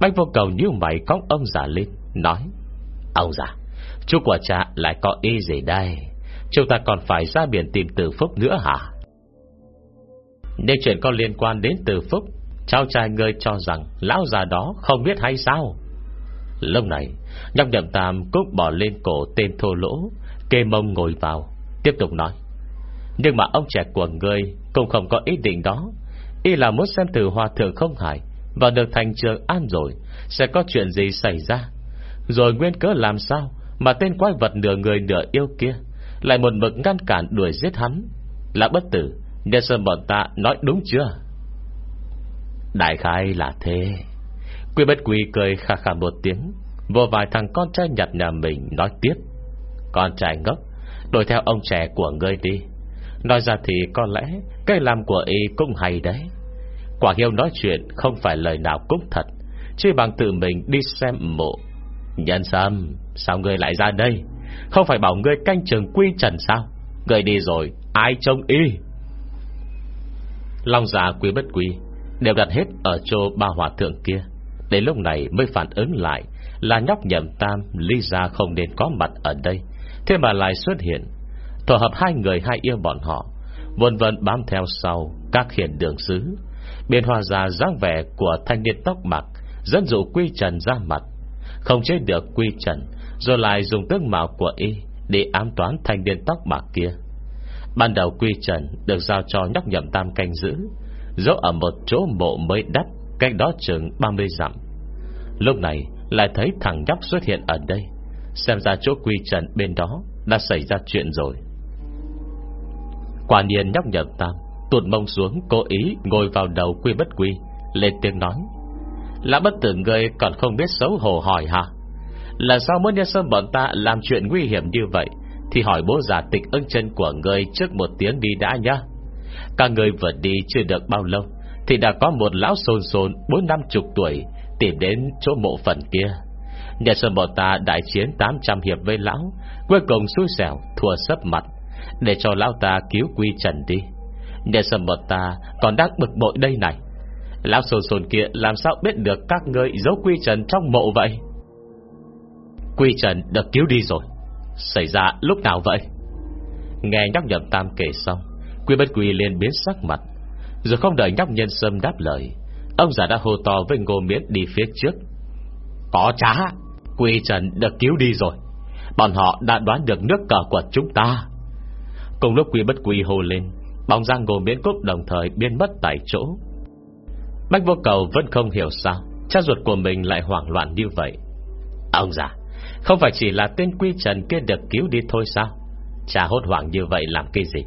Bách vô cầu như mày cõng ông già lên, Nói, Ông già, Chú của cha lại có ý gì đây? Chúng ta còn phải ra biển tìm từ phúc nữa hả? Nếu chuyện có liên quan đến từ phúc, Cháu trai ngươi cho rằng Lão già đó không biết hay sao? Lúc này, Nhóc nhậm tam cúc bỏ lên cổ tên thô lỗ Kê mông ngồi vào, Tiếp tục nói. Nhưng mà ông trẻ của ngươi Cũng không có ý định đó. Y là muốn xem từ hòa thượng không hải và được thành trường an rồi, Sẽ có chuyện gì xảy ra? Rồi nguyên cớ làm sao Mà tên quái vật nửa người nửa yêu kia Lại một mực ngăn cản đuổi giết hắn? Là bất tử Nhân sơn bọn ta nói đúng chưa? Đại khai là thế. Quy bất quy cười khà khà một tiếng, Vô vài thằng con trai nhặt nhà mình Nói tiếp. Con trai ngốc Đổi theo ông trẻ của ngươi đi. Nói ra thì có lẽ Cái làm của y cũng hay đấy. Quả hiếu nói chuyện không phải lời nào cũng thật, Chỉ bằng tự mình đi xem mộ. Nhân sâm, Sao ngươi lại ra đây? Không phải bảo ngươi canh trường quy trần sao? Ngươi đi rồi, ai trông y? Long già quý bất quý Đều đặt hết ở chỗ ba hòa thượng kia. Đến lúc này mới phản ứng lại Là nhóc nhầm tam Lý ra không nên có mặt ở đây. Thế mà lại xuất hiện. Tổ hợp hai người, hai yêu bọn họ, Vân vân bám theo sau Các hiện đường xứ. Biên hòa ra dáng vẻ của thanh niên tóc bạc Dẫn dụ quy trần ra mặt. Không chế được quy trần, Rồi lại dùng tướng mạo của y Để ám toán thanh niên tóc bạc kia. Ban đầu quy trần Được giao cho nhóc nhậm tam canh giữ, Giấu ở một chỗ mộ mới đắt Cách đó chừng 30 dặm. Lúc này lại thấy thằng nhóc xuất hiện ở đây. Xem ra chỗ quy trần bên đó Đã xảy ra chuyện rồi. Quả nhiên nhóc nhậm tam, Tuột mông xuống, cố ý ngồi vào đầu quy bất quy, Lên tiếng nói. Là bất tử người còn không biết xấu hổ hỏi hả? Là sao muốn nhân sâm bọn ta Làm chuyện nguy hiểm như vậy, Thì hỏi bố già tịch ưng chân của người Trước một tiếng đi đã nhá. Cả người vừa đi chưa được bao lâu, Thì đã có một lão xôn xôn Bốn năm chục tuổi Tìm đến chỗ mộ phần kia. Nhà sơn bọn ta đại chiến 800 hiệp với lão, Cuối cùng xui xẻo, Thua sấp mặt. Để cho lão ta cứu quy trần đi. Nhà sơn bọn ta còn đang bực bội đây này. Lão sồn sồn kia làm sao biết được Các ngươi giấu quy trần trong mộ vậy? Quy trần được cứu đi rồi. Xảy ra lúc nào vậy? Nghe nhóc nhậm tam kể xong, Quy bất quy liền biến sắc mặt. Rồi không đợi nhóc nhân sâm đáp lời, Ông già đã hô to với ngô miễn đi phía trước. Có trá! Quy trần được cứu đi rồi. Bọn họ đã đoán được nước cờ của chúng ta. Cùng lúc quy bất quy hô lên, Bóng giang ngồi miễn cúc đồng thời biến mất tại chỗ. Bách vô cầu vẫn không hiểu sao, Cha ruột của mình lại hoảng loạn như vậy. Ông già, Không phải chỉ là tên quy trần kia được cứu đi thôi sao? Cha hốt hoảng như vậy làm cái gì?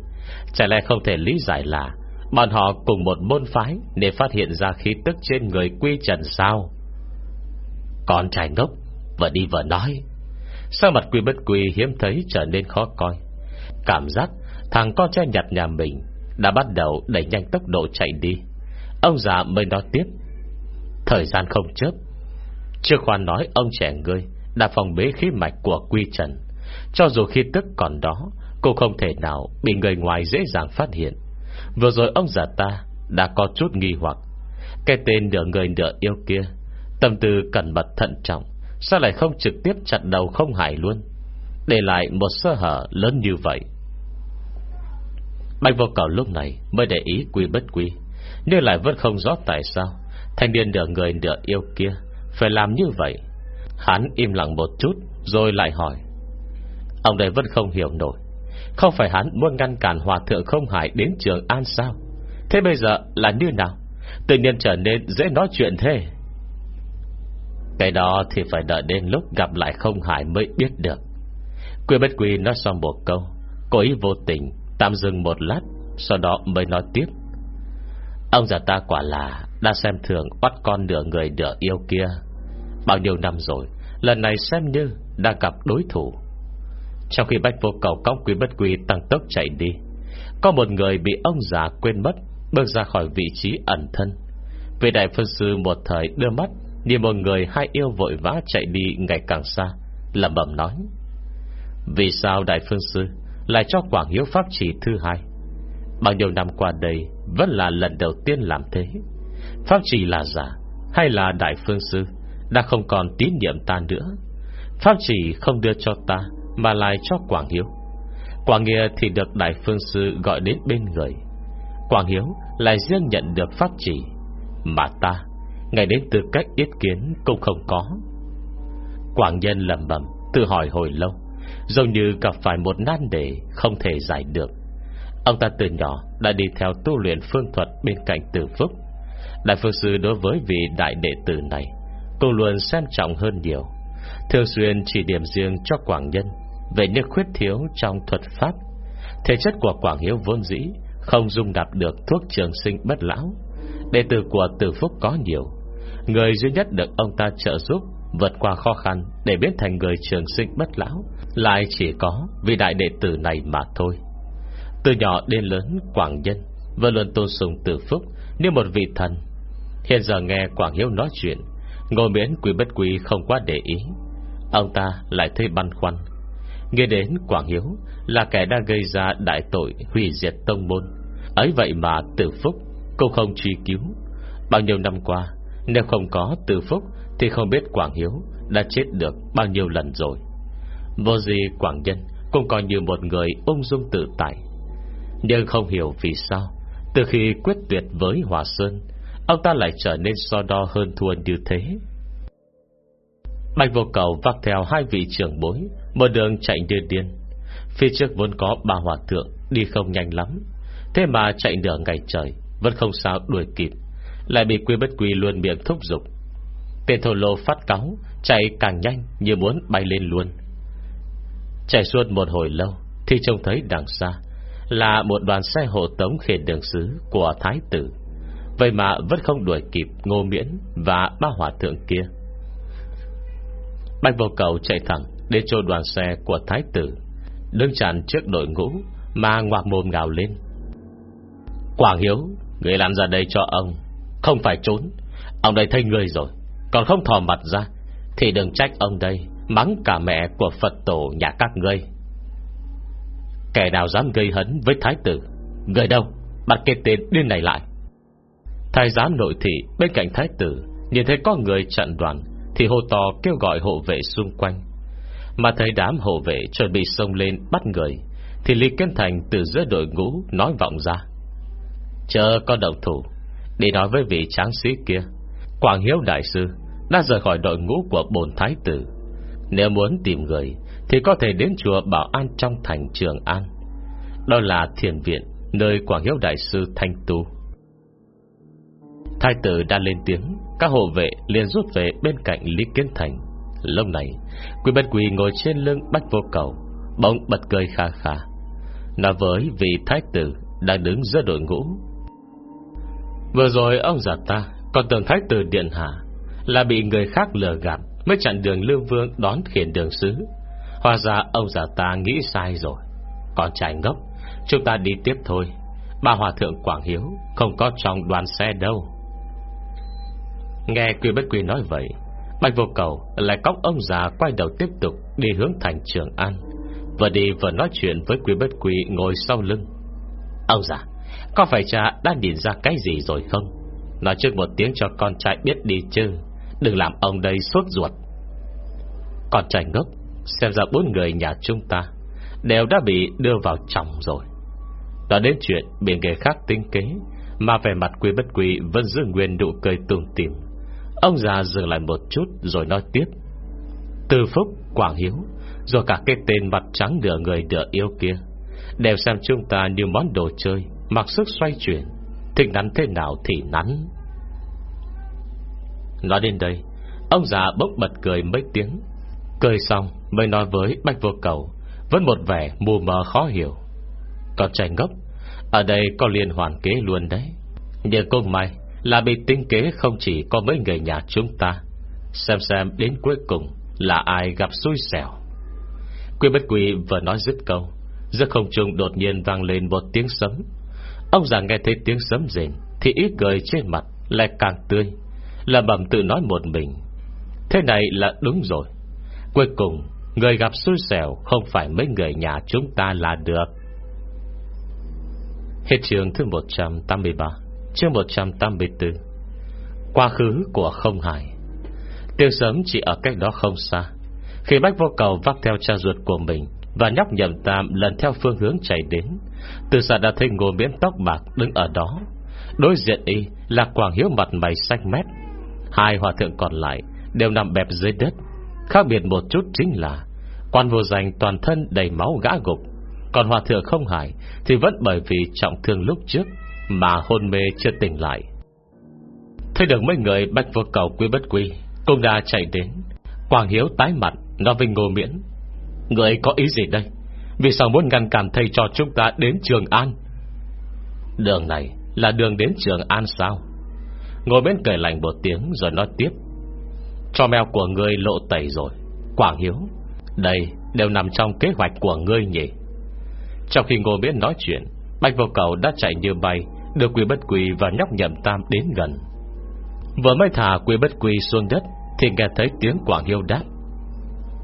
Chả lẽ không thể lý giải là Bọn họ cùng một môn phái Để phát hiện ra khí tức trên người quy trần sao? Con trai ngốc Vừa đi vừa nói. Sao mặt quy bất quy hiếm thấy trở nên khó coi? Cảm giác Thằng con trai nhặt nhà mình Đã bắt đầu đẩy nhanh tốc độ chạy đi. Ông già mới nói tiếp. Thời gian không chớp. Chưa khoan nói ông trẻ ngươi Đã phòng bế khí mạch của quy trần. Cho dù khi tức còn đó Cô không thể nào bị người ngoài dễ dàng phát hiện. Vừa rồi ông già ta Đã có chút nghi hoặc. Cái tên nửa người nửa yêu kia, Tâm tư cẩn mật thận trọng Sao lại không trực tiếp chặt đầu không hại luôn? Để lại một sơ hở lớn như vậy. Bạch vô cầu lúc này Mới để ý quy bất quy. Nhưng lại vẫn không rõ tại sao, Thanh niên nửa người nửa yêu kia Phải làm như vậy? Hắn im lặng một chút Rồi lại hỏi. Ông đây vẫn không hiểu nổi. Không phải hắn muốn ngăn cản hòa thượng không hải Đến trường An sao? Thế bây giờ là như nào? Tự nhiên trở nên dễ nói chuyện thế. Cái đó thì phải đợi đến lúc gặp lại không hải mới biết được. Quy bất quy nói xong một câu Cố ý vô tình Tạm dừng một lát, Sau đó mới nói tiếp. Ông già ta quả là Đã xem thường bắt con nửa người nửa yêu kia Bao nhiêu năm rồi, Lần này xem như đã gặp đối thủ. Trong khi bách vô cầu cong quy bất quy tăng tốc chạy đi, Có một người bị ông già quên mất Bước ra khỏi vị trí ẩn thân. Vị đại phân sư một thời đưa mắt Nhìn một người hai yêu vội vã chạy đi ngày càng xa. Lẩm bẩm nói, Vì sao đại phương sư Lại cho Quảng Hiếu Pháp chỉ thứ hai? Bao nhiêu năm qua đây Vẫn là lần đầu tiên làm thế. Pháp chỉ là giả Hay là đại phương sư Đã không còn tín nhiệm ta nữa? Pháp chỉ không đưa cho ta Mà lại cho Quảng Hiếu. Quảng Nghĩa thì được đại phương sư gọi đến bên người. Quảng Hiếu lại riêng nhận được pháp chỉ Mà ta Ngày đến tư cách ý kiến cũng không có. Quảng nhân lầm bầm Tự hỏi hồi lâu Giống như gặp phải một nan đề Không thể giải được. Ông ta từ nhỏ đã đi theo tu luyện phương thuật Bên cạnh tử phúc. Đại phương sư đối với vị đại đệ tử này Cũng luôn xem trọng hơn nhiều. Thường xuyên chỉ điểm riêng cho Quảng Nhân Về những khuyết thiếu trong thuật pháp. Thể chất của Quảng Hiếu vốn dĩ Không dung nạp được thuốc trường sinh bất lão. Đệ tử của tử phúc có nhiều Người duy nhất được ông ta trợ giúp Vượt qua khó khăn Để biến thành người trường sinh bất lão Lại chỉ có vì đại đệ tử này mà thôi. Từ nhỏ đến lớn, Quảng Nhân Vẫn luôn tôn sùng từ phúc Như một vị thần. Hiện giờ nghe Quảng Hiếu nói chuyện Ngồi miễn quý bất quý không quá để ý. Ông ta lại thấy băn khoăn. Nghe đến Quảng Hiếu Là kẻ đã gây ra đại tội Hủy diệt tông môn, Ấy vậy mà tử phúc Cũng không truy cứu. Bao nhiêu năm qua nếu không có từ phúc Thì không biết Quảng Hiếu đã chết được bao nhiêu lần rồi. Vô gì Quảng Nhân Cũng coi như một người ung dung tự tại. Nhưng không hiểu vì sao, Từ khi quyết tuyệt với Hòa Sơn, Ông ta lại trở nên so đo hơn thua như thế. Bạch vô cầu vác theo hai vị trưởng bối, Một đường chạy như điên. Phía trước vốn có ba hòa thượng, Đi không nhanh lắm. Thế mà chạy nửa ngày trời, Vẫn không sao đuổi kịp. Lại bị quy bất quy luôn miệng thúc giục. Tên thổ lô phát cáu, Chạy càng nhanh như muốn bay lên luôn. Chạy suốt một hồi lâu Thì trông thấy đằng xa Là một đoàn xe hộ tống khiển đường sứ Của Thái tử. Vậy mà vẫn không đuổi kịp Ngô Miễn và ba hỏa thượng kia. Bạch vô cầu chạy thẳng Đến chỗ đoàn xe của Thái tử, Đứng chặn trước đội ngũ Mà ngoạc mồm gào lên. Quảng Hiếu, Người làm ra đây cho ông không phải trốn. Ông đây thấy người rồi, Còn không thò mặt ra, Thì đừng trách ông đây, Mắng cả mẹ của Phật tổ nhà các ngươi. Kẻ nào dám gây hấn với Thái tử, Người đâu, Bắt cái tên điên này lại. Thái giám nội thị bên cạnh thái tử, Nhìn thấy có người chặn đoàn, Thì hô to kêu gọi hộ vệ xung quanh. Mà thấy đám hộ vệ chuẩn bị xông lên bắt người, Thì Lý Kiên Thành từ giữa đội ngũ Nói vọng ra. Chờ có động thủ Đi nói với vị tráng sĩ kia. Quảng Hiếu Đại Sư Đã rời khỏi đội ngũ của bồn thái tử. Nếu muốn tìm người, Thì có thể đến chùa Bảo An trong thành Trường An. Đó là thiền viện Nơi Quảng Hiếu Đại Sư thanh tu. Thái tử đã lên tiếng, Các hộ vệ liền rút về bên cạnh Lý Kiến Thành. Lúc này, Quý Bất Quỳ ngồi trên lưng bách vô cầu, Bỗng bật cười kha kha. Nói với vị thái tử Đang đứng giữa đội ngũ Vừa rồi ông già ta Còn tưởng thái tử điện hạ, Là bị người khác lừa gạt Mới chặn đường Lưu Vương đón khiển đường sứ Hóa ra ông già ta nghĩ sai rồi. Còn trai ngốc, Chúng ta đi tiếp thôi. Bà Hòa Thượng Quảng Hiếu Không có trong đoàn xe đâu. Nghe Quy Bất Quy nói vậy, Bạch vô cầu lại cóc ông già Quay đầu tiếp tục đi hướng thành Trường An, Vừa đi vừa nói chuyện với Quy Bất Quy ngồi sau lưng. Ông già có phải cha đã nhìn ra cái gì rồi không? Nói trước một tiếng cho con trai biết đi chứ. Đừng làm ông đây sốt ruột. Con trai ngốc Xem ra bốn người nhà chúng ta Đều đã bị đưa vào chồng rồi. Đã đến chuyện bị người khác tinh kế Mà về mặt quy bất quy Vẫn giữ nguyên nụ cười tùm tìm Ông già dừng lại một chút Rồi nói tiếp. Từ Phúc, Quảng Hiếu Rồi cả cái tên mặt trắng nửa người nửa yêu kia Đều xem chúng ta như món đồ chơi. Mặc sức xoay chuyển Thích nắn thế nào thì nắn Nói đến đây, Ông già bốc bật cười mấy tiếng. Cười xong mới nói với Bạch Vô Cầu, Vẫn một vẻ mù mờ khó hiểu. Còn trai ngốc, Ở đây có liên hoàn kế luôn đấy. Nhưng cũng may là bị tính kế không chỉ có mấy người nhà chúng ta. Xem xem đến cuối cùng Là ai gặp xui xẻo. Quy bất quy vừa nói dứt câu, Giữa không trung đột nhiên vang lên một tiếng sấm. Ông già nghe thấy tiếng sấm rền, Thì ít cười trên mặt lại càng tươi. Là bẩm tự nói một mình, Thế này là đúng rồi. Cuối cùng, Người gặp xui xẻo Không phải mấy người nhà chúng ta là được. Hết trường thứ 183 Chương 184 Quá khứ của không hải Tiếng sớm chỉ ở cách đó không xa. Khi Bách Vô Cầu vác theo cha ruột của mình và nhóc nhầm tam lần theo phương hướng chạy đến. Từ xa đã thấy ngô miễn tóc bạc đứng ở đó. Đối diện y là Quảng Hiếu mặt mày xanh mét. Hai hòa thượng còn lại Đều nằm bẹp dưới đất. Khác biệt một chút chính là Quan vô danh toàn thân đầy máu gã gục. Còn hòa thượng không hải Thì vẫn bởi vì trọng thương lúc trước mà hôn mê chưa tỉnh lại. Thấy được mấy người bách vô cầu quý bất quy, Cũng đã chạy đến. Quảng Hiếu tái mặt Nói với Ngô Miễn Người có ý gì đây? Vì sao muốn ngăn cản thầy cho chúng ta đến Trường An? Đường này Là đường đến Trường An sao? Ngồi bên cười lành một tiếng Rồi nói tiếp. Cho mèo của ngươi lộ tẩy rồi, Quảng Hiếu. Đây đều nằm trong kế hoạch của ngươi nhỉ? Trong khi ngồi bên nói chuyện, Bạch vô cầu đã chạy như bay, Đưa quy bất quỳ và nhóc nhậm tam đến gần. Vừa mới thả quy bất quỳ xuống đất Thì nghe thấy tiếng Quảng Hiếu đáp.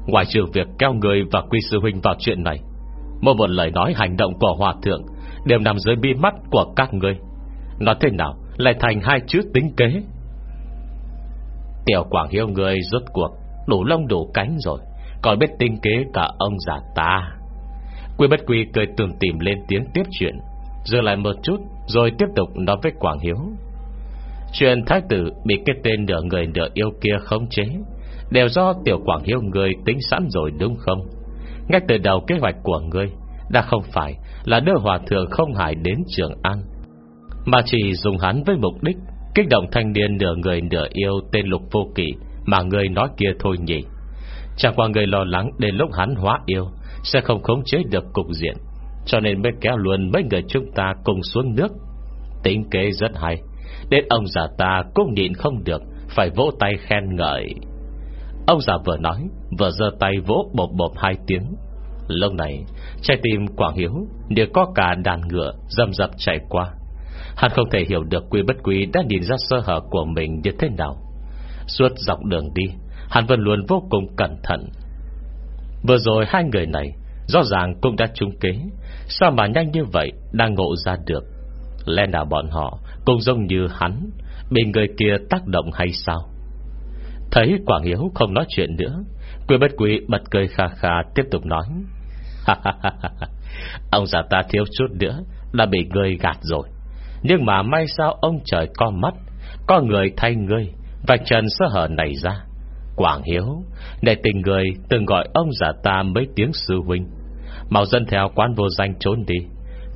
Ngoài trừ việc keo người và quy sư huynh vào chuyện này Một một lời nói hành động của hòa thượng Đều nằm dưới bi mắt của các người Nói thế nào Lại thành hai chữ tính kế? Tiểu Quảng Hiếu người rốt cuộc Đủ lông đủ cánh rồi, Còn biết tinh kế cả ông già ta. Quy bất quy cười tường tìm lên tiếng tiếp chuyện, Dừng lại một chút Rồi tiếp tục nói với Quảng Hiếu. Chuyện thái tử bị cái tên nửa người nửa yêu kia khống chế Đều do tiểu Quảng Hiếu người tính sẵn rồi đúng không? Ngay từ đầu kế hoạch của người Đã không phải là đưa hòa thượng không hải đến Trường An, Mà chỉ dùng hắn với mục đích Kích động thanh niên nửa người nửa yêu Tên Lục Vô Kỵ Mà người nói kia thôi nhỉ. Chẳng qua người lo lắng đến lúc hắn hóa yêu Sẽ không khống chế được cục diện, cho nên mới kéo luôn mấy người chúng ta cùng xuống nước. Tính kế rất hay, Đến ông già ta cũng nhịn không được, Phải vỗ tay khen ngợi. Ông già vừa nói, Vừa giơ tay vỗ bộp bộp hai tiếng. Lâu này, Trái tim Quảng Hiếu Đều có cả đàn ngựa dầm dập chạy qua. Hắn không thể hiểu được Quy bất quý đã nhìn ra sơ hở của mình như thế nào. Suốt dọc đường đi, Hắn vẫn luôn vô cùng cẩn thận. Vừa rồi hai người này, Rõ ràng cũng đã trúng kế. Sao mà nhanh như vậy Đang ngộ ra được? Lẽ nào bọn họ Cũng giống như hắn, Bị người kia tác động hay sao? Thấy Quảng Hiếu không nói chuyện nữa Quy bất quý bật cười khà khà Tiếp tục nói. Ông già ta thiếu chút nữa là bị người gạt rồi. Nhưng mà may sao ông trời có mắt, Có người thay ngươi, Vạch trần sơ hở này ra. Quảng Hiếu Để tình người từng gọi ông già ta mấy tiếng sư huynh. Màu dân theo quan vô danh trốn đi.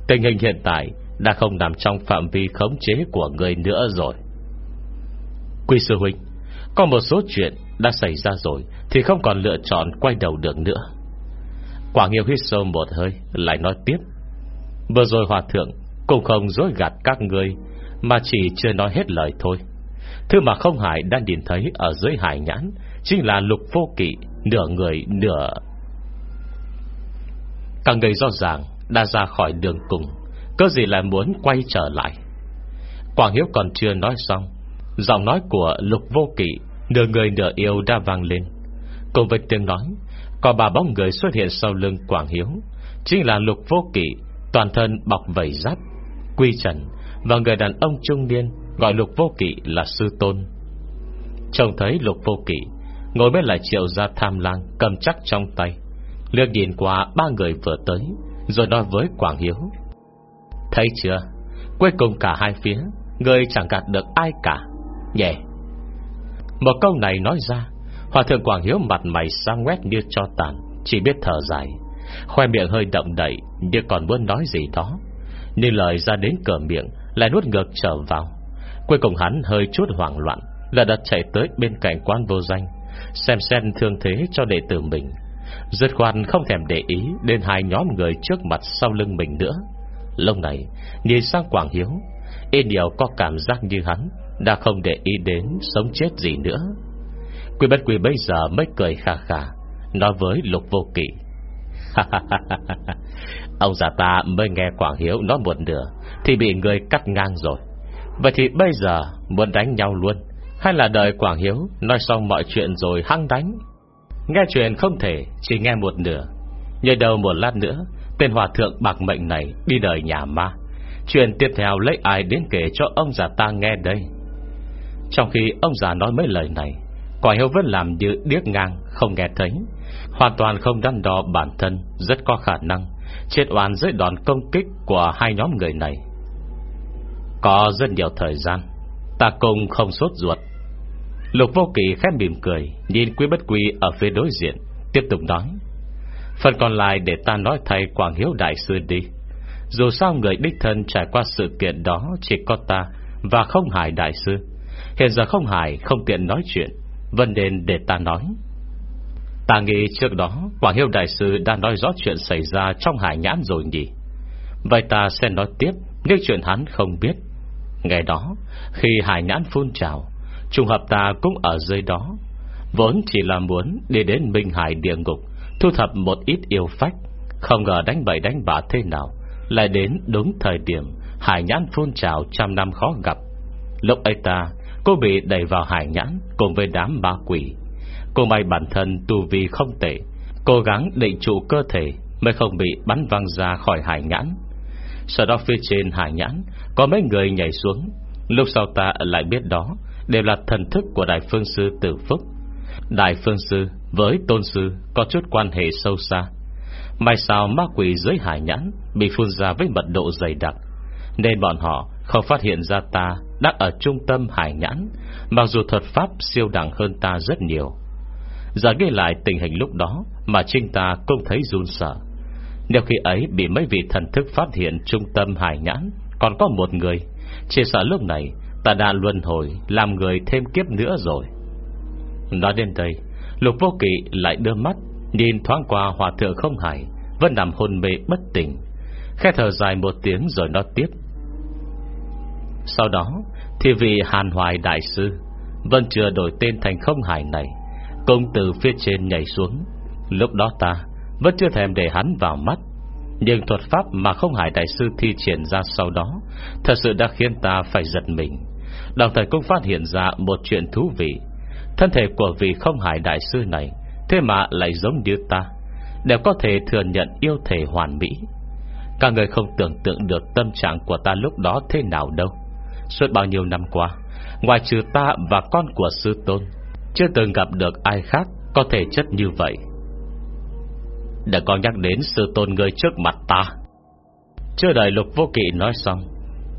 Tình hình hiện tại Đã không nằm trong phạm vi khống chế của người nữa rồi. Quy sư huynh có một số chuyện đã xảy ra rồi Thì không còn lựa chọn quay đầu được nữa. Quảng Hiếu hít sâu một hơi, Lại nói tiếp. Vừa rồi hòa thượng Cũng không dối gạt các người Mà chỉ chưa nói hết lời thôi. Thứ mà không hải đang nhìn thấy Ở dưới hải nhãn Chính là lục vô kỵ, Nửa người, nửa Càng người rõ ràng Đã ra khỏi đường cùng Cơ gì lại muốn quay trở lại? Quảng Hiếu còn chưa nói xong Giọng nói của lục vô kỵ Nửa người nửa yêu đã vang lên. Cùng với tiếng nói, Có ba bóng người xuất hiện sau lưng Quảng Hiếu. Chính là lục vô kỵ, Toàn thân bọc vầy giáp Quy trần Và người đàn ông trung niên Gọi lục vô kỵ là sư tôn. Trông thấy lục vô kỵ, Ngồi bên lại triệu ra tham lang Cầm chắc trong tay. Lương nhìn qua ba người vừa tới, Rồi nói với Quảng Hiếu. Thấy chưa? Cuối cùng cả hai phía, Người chẳng gạt được ai cả. Nhẹ. Một câu này nói ra, Hòa thượng Quảng Hiếu mặt mày sang quét như cho tàn, Chỉ biết thở dài. Khoe miệng hơi động đậy, Như còn muốn nói gì đó. Nhưng lời ra đến cửa miệng Lại nuốt ngược trở vào. Cuối cùng hắn hơi chút hoảng loạn, Là đặt chạy tới bên cạnh quan vô danh, Xem xem thương thế cho đệ tử mình. Dứt khoan không thèm để ý Đến hai nhóm người trước mặt sau lưng mình nữa. Lông này, Nhìn sang Quảng Hiếu Ít điều có cảm giác như hắn đã không để ý đến sống chết gì nữa. Quỷ bất quy bây giờ mới cười khà khà, Nói với lục vô kỵ. Ông già ta mới nghe Quảng Hiếu nói một nửa, Thì bị người cắt ngang rồi. Vậy thì bây giờ muốn đánh nhau luôn, Hay là đợi Quảng Hiếu Nói xong mọi chuyện rồi hăng đánh? Nghe chuyện không thể, Chỉ nghe một nửa. Nhờ đầu một lát nữa, Tên hòa thượng bạc mệnh này đi đời nhà ma. Chuyện tiếp theo lấy ai đến kể cho ông già ta nghe đây? Trong khi ông già nói mấy lời này, Quả hiếu vẫn làm như điếc ngang, Không nghe thấy. Hoàn toàn không đắn đo bản thân, Rất có khả năng Chết oan dưới đòn công kích của hai nhóm người này. Có rất nhiều thời gian, Ta cùng không sốt ruột. Lục vô kỳ khép mỉm cười, Nhìn quý bất quý ở phía đối diện, Tiếp tục nói, Phần còn lại để ta nói thay Quảng Hiếu Đại Sư đi. Dù sao người đích thân trải qua sự kiện đó Chỉ có ta Và không hải Đại Sư. Hiện giờ không hải không tiện nói chuyện. Vân nên để ta nói. Ta nghĩ trước đó, Quảng hiêu Đại Sư đã nói rõ chuyện xảy ra Trong hải nhãn rồi nhỉ? Vậy ta sẽ nói tiếp, Nếu chuyện hắn không biết. Ngày đó, Khi hải nhãn phun trào, Trùng hợp ta cũng ở dưới đó. Vốn chỉ là muốn đi đến Minh Hải địa ngục, Thu thập một ít yêu phách. Không ngờ đánh bậy đánh bạ thế nào, Lại đến đúng thời điểm Hải nhãn phun trào trăm năm khó gặp. Lúc ấy ta Cô bị đẩy vào hải nhãn Cùng với đám ma quỷ. Cô may bản thân tu vi không tệ, Cố gắng định trụ cơ thể Mới không bị bắn văng ra khỏi hải nhãn. Sau đó phía trên hải nhãn, Có mấy người nhảy xuống. Lúc sau ta lại biết đó, Đều là thần thức của Đại Phương Sư Tử Phúc. Đại Phương Sư với Tôn Sư Có chút quan hệ sâu xa. May sao ma quỷ dưới hải nhãn Bị phun ra với mật độ dày đặc, Nên bọn họ không phát hiện ra ta đã ở trung tâm hải nhãn, Mặc dù thuật pháp siêu đẳng hơn ta rất nhiều. Giờ ghi lại tình hình lúc đó Mà trinh ta cũng thấy run sợ. Nếu khi ấy bị mấy vị thần thức phát hiện Trung tâm hải nhãn, Còn có một người, Chỉ sợ lúc này Ta đã luân hồi Làm người thêm kiếp nữa rồi. Nói đến đây, Lục vô kỵ lại đưa mắt Nhìn thoáng qua hòa thượng không hải, Vẫn nằm hôn mê bất tỉnh. Khẽ thở dài một tiếng rồi nói tiếp. Sau đó thì vị hàn hoài đại sư, Vẫn chưa đổi tên thành không hải này công từ phía trên nhảy xuống. Lúc đó ta Vẫn chưa thèm để hắn vào mắt, Nhưng thuật pháp mà không hải đại sư thi triển ra sau đó Thật sự đã khiến ta phải giật mình. Đồng thời cũng phát hiện ra một chuyện thú vị. Thân thể của vị không hải đại sư này, Thế mà lại giống như ta, Đều có thể thừa nhận yêu thể hoàn mỹ. Các người không tưởng tượng được tâm trạng của ta lúc đó thế nào đâu. Suốt bao nhiêu năm qua, Ngoài trừ ta và con của sư tôn, Chưa từng gặp được ai khác Có thể chất như vậy. Đừng con nhắc đến sư tôn người trước mặt ta. Chưa đợi lục vô kỵ nói xong,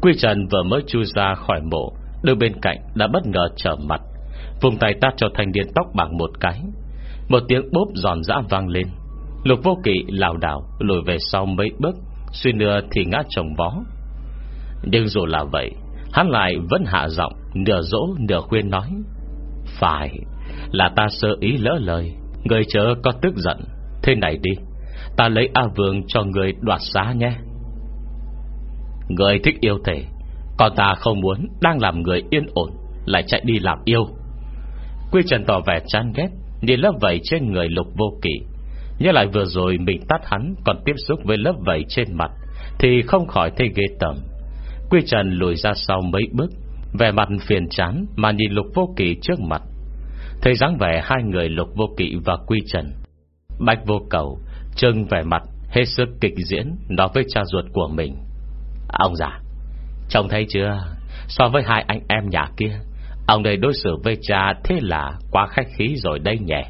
Quy Trần vừa mới chui ra khỏi mộ Đưa bên cạnh đã bất ngờ trở mặt Vùng tay tát cho thanh niên tóc bằng một cái. Một tiếng bốp giòn giã vang lên. Lục vô kỵ lào đảo, Lùi về sau mấy bước, Suy nưa thì ngã chồng vó. Nhưng dù là vậy Hắn lại vẫn hạ giọng, Nửa dỗ nửa khuyên nói, Phải, là ta sơ ý lỡ lời, Người chớ có tức giận. Thế này đi, Ta lấy A Vương cho người đoạt xá nhé. Người thích yêu thể Còn ta không muốn Đang làm người yên ổn, Lại chạy đi làm yêu. Quy Trần tỏ vẻ chán ghét, Nhìn lớp vẩy trên người lục vô kỷ Nhớ lại vừa rồi mình tắt hắn Còn tiếp xúc với lớp vẩy trên mặt, Thì không khỏi thấy ghê tởm. Quy Trần lùi ra sau mấy bước, Vẻ mặt phiền chán Mà nhìn lục vô kỵ trước mặt. Thấy dáng vẻ hai người lục vô kỵ và quy trần Bạch vô cầu Trưng vẻ mặt hết sức kịch diễn Nói với cha ruột của mình. Ông già, Trông thấy chưa? So với hai anh em nhà kia, Ông đây đối xử với cha thế là Quá khách khí rồi đây nhẹ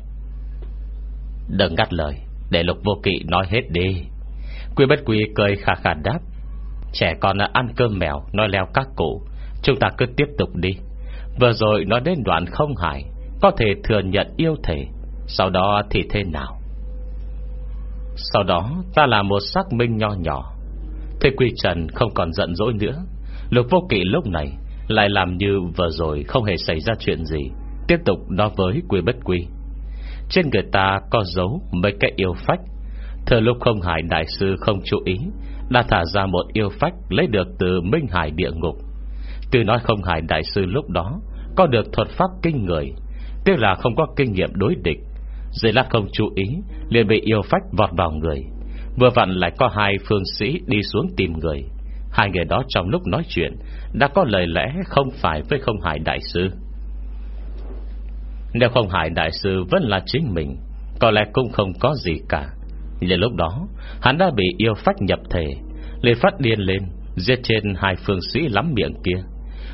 Đừng ngắt lời, Để lục vô kỵ nói hết đi. Quy bất quy cười khà khà đáp. Trẻ con ăn cơm mèo, Nói leo các cụ. Chúng ta cứ tiếp tục đi. Vừa rồi nói đến đoạn không hài, Có thể thừa nhận yêu thể Sau đó thì thế nào? Sau đó, ta là một xác minh nho nhỏ. Thế Quy Trần không còn giận dỗi nữa. Lục vô kỵ lúc này Lại làm như vừa rồi không hề xảy ra chuyện gì. Tiếp tục nói với Quy bất quy. Trên người ta có dấu Mấy cái yêu phách. Thờ lúc không hải đại sư không chú ý đã thả ra một yêu phách Lấy được từ Minh Hải địa ngục. Từ nói không hải đại sư lúc đó Có được thuật pháp kinh người, Tiếc là không có kinh nghiệm đối địch. Dưới lát không chú ý, liền bị yêu phách vọt vào người. Vừa vặn lại có hai phương sĩ đi xuống tìm người. Hai người đó trong lúc nói chuyện Đã có lời lẽ không phải với không hải đại sư. Nếu không hải đại sư vẫn là chính mình, Có lẽ cũng không có gì cả. Nhưng lúc đó, Hắn đã bị yêu phách nhập thể. Lê phát điên lên, Giết trên hai phương sĩ lắm miệng kia.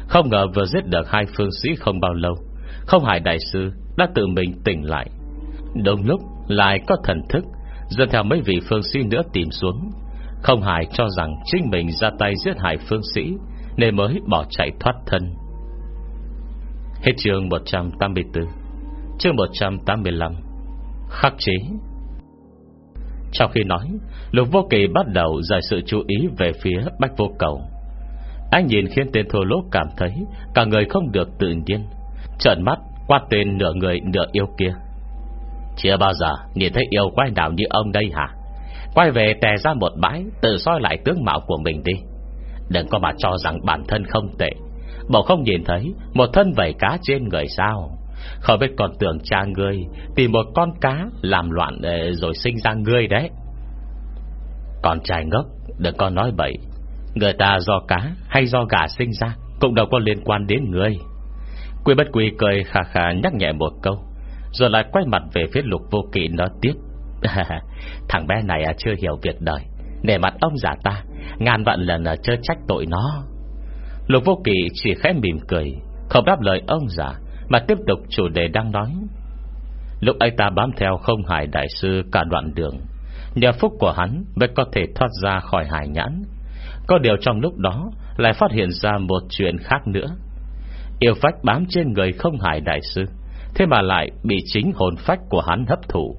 Không ngờ vừa giết được hai phương sĩ không bao lâu, Không hải đại sư Đã tự mình tỉnh lại. Đồng lúc, lại có thần thức Dân theo mấy vị phương sĩ nữa tìm xuống. Không hài cho rằng Chính mình ra tay giết hại phương sĩ, Nên mới bỏ chạy thoát thân. Hết chương 184 Chương 185 Khắc chế. Trong khi nói, Lục vô kỳ bắt đầu giải sự chú ý Về phía bách vô cầu. Anh nhìn khiến tên thô lỗ cảm thấy Cả người không được tự nhiên, Trợn mắt qua tên nửa người nửa yêu kia. Chưa bao giờ nhìn thấy yêu quái nào như ông đây hả? Quay về tè ra một bãi, Tự soi lại tướng mạo của mình đi. Đừng có mà cho rằng bản thân không tệ. Bộ không nhìn thấy Một thân vẩy cá trên người sao? Không biết còn tưởng cha ngươi Tìm một con cá làm loạn Rồi sinh ra ngươi đấy. Con trai ngốc, Đừng có nói bậy. Người ta do cá hay do gà sinh ra Cũng đâu có liên quan đến ngươi. Quy bất quy cười khà khà nhắc nhẹ một câu, rồi lại quay mặt về phía lục vô kỵ nói tiếp. Thằng bé này à, chưa hiểu việc đời. Để mặt ông giả ta, Ngàn vạn lần à, chớ trách tội nó. Lục vô kỵ chỉ khẽ mỉm cười, Không đáp lời ông giả mà tiếp tục chủ đề đang nói. Lúc anh ta bám theo không hải đại sư Cả đoạn đường. Nhờ phúc của hắn mới có thể thoát ra khỏi hải nhãn. Có điều trong lúc đó Lại phát hiện ra một chuyện khác nữa. Yêu phách bám trên người không hải đại sư, Thế mà lại bị chính hồn phách của hắn hấp thụ.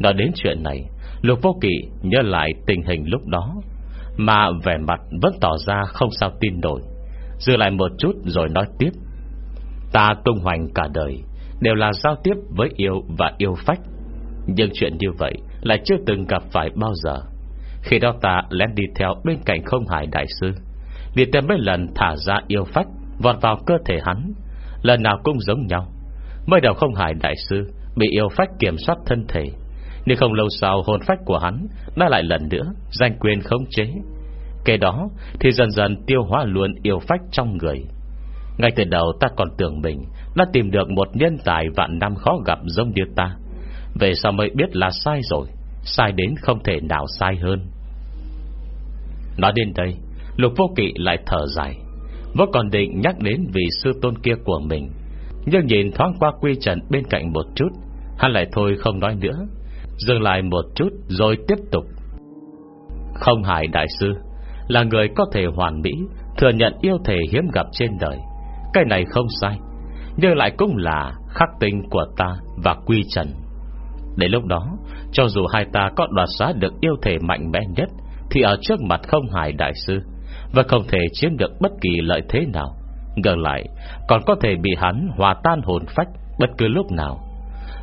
Nói đến chuyện này, Lục vô kỵ nhớ lại tình hình lúc đó, Mà vẻ mặt vẫn tỏ ra không sao tin nổi. Dư lại một chút rồi nói tiếp. Ta tung hoành cả đời, Đều là giao tiếp với yêu và yêu phách. Nhưng chuyện như vậy là chưa từng gặp phải bao giờ. Khi đó ta lén đi theo bên cạnh không hải đại sư liền tên mấy lần thả ra yêu phách Vọt vào cơ thể hắn, Lần nào cũng giống nhau. Mới đầu không hải đại sư Bị yêu phách kiểm soát thân thể, Nhưng không lâu sau hồn phách của hắn Đã lại lần nữa Danh quyền không chế. Kể đó thì dần dần tiêu hóa luôn yêu phách trong người. Ngay từ đầu ta còn tưởng mình Đã tìm được một nhân tài vạn năm khó gặp giống như ta. Về sau mới biết là sai rồi, Sai đến không thể nào sai hơn. Nói đến đây, Lục vô kỵ lại thở dài. Vẫn còn định nhắc đến vị sư tôn kia của mình, Nhưng nhìn thoáng qua quy trần bên cạnh một chút, Hắn lại thôi không nói nữa, Dừng lại một chút rồi tiếp tục. Không hại đại sư, Là người có thể hoàn mỹ, Thừa nhận yêu thể hiếm gặp trên đời. Cái này không sai, Nhưng lại cũng là khắc tinh của ta Và quy trần. Đến lúc đó, Cho dù hai ta có đoạt xá được yêu thể mạnh mẽ nhất, Thì ở trước mặt không hài đại sư, Và không thể chiếm được bất kỳ lợi thế nào. Ngược lại, Còn có thể bị hắn hòa tan hồn phách Bất cứ lúc nào.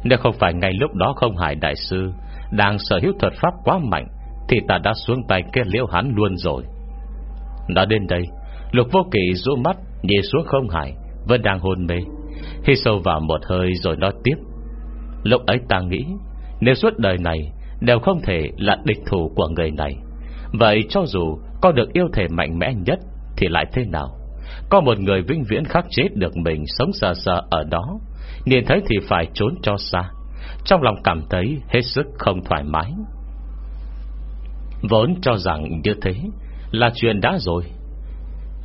Nếu không phải ngay lúc đó không hài đại sư Đang sở hữu thuật pháp quá mạnh, Thì ta đã xuống tay kết liễu hắn luôn rồi. Nói đến đây Lục vô kỳ rũ mắt Nhìn xuống không hải Vẫn đang hôn mê. Khi sâu vào một hơi rồi nói tiếp. Lúc ấy ta nghĩ, Nếu suốt đời này Đều không thể là địch thủ của người này, Vậy cho dù có được yêu thể mạnh mẽ nhất Thì lại thế nào? Có một người vinh viễn khắc chế được mình Sống sờ sờ ở đó, Nhìn thấy thì phải trốn cho xa. Trong lòng cảm thấy hết sức không thoải mái. Vốn cho rằng như thế Là chuyện đã rồi.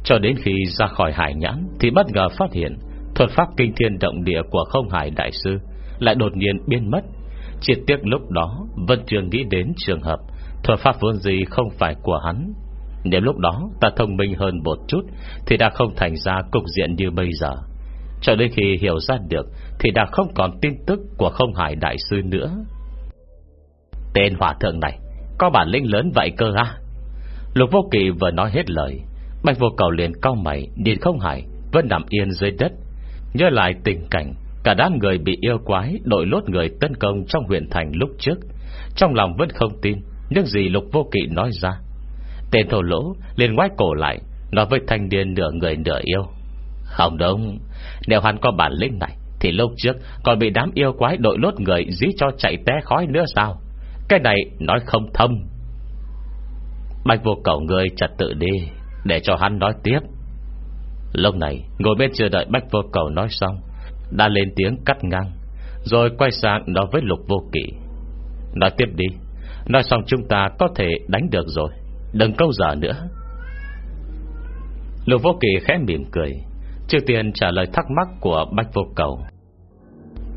Cho đến khi ra khỏi hải nhãn Thì bất ngờ phát hiện Thuật pháp kinh thiên động địa của không hải đại sư Lại đột nhiên biến mất. Chỉ tiếc lúc đó vân chưa nghĩ đến trường hợp Thuật pháp vốn gì không phải của hắn. Nếu lúc đó ta thông minh hơn một chút Thì đã không thành ra cục diện như bây giờ. Cho đến khi hiểu ra được Thì đã không còn tin tức Của không hải đại sư nữa. Tên hỏa thượng này, Có bản lĩnh lớn vậy cơ ha Lục vô kỳ vừa nói hết lời Bạch vô cầu liền cao mày, Nhìn không hải vẫn nằm yên dưới đất. Nhớ lại tình cảnh, Cả đám người bị yêu quái, Đội lốt người tấn công trong huyện thành lúc trước. Trong lòng vẫn không tin, Những gì lục vô kỵ nói ra. Tên thổ lỗ liền ngoái cổ lại, Nói với thanh niên nửa người nửa yêu. Không đúng, Nếu hắn có bản lĩnh này, Thì lúc trước còn bị đám yêu quái đội lốt người Dí cho chạy té khói nữa sao? Cái này nói không thâm Bạch vô cầu người chặt tự đi. Để cho hắn nói tiếp. Lúc này, ngồi bên chờ đợi Bách vô cầu nói xong, Đã lên tiếng cắt ngang, Rồi quay sang nói với lục vô kỵ. Nói tiếp đi, Nói xong chúng ta có thể đánh được rồi, Đừng câu giờ nữa. Lục vô kỵ khẽ mỉm cười Trước tiên trả lời thắc mắc của Bách vô cầu.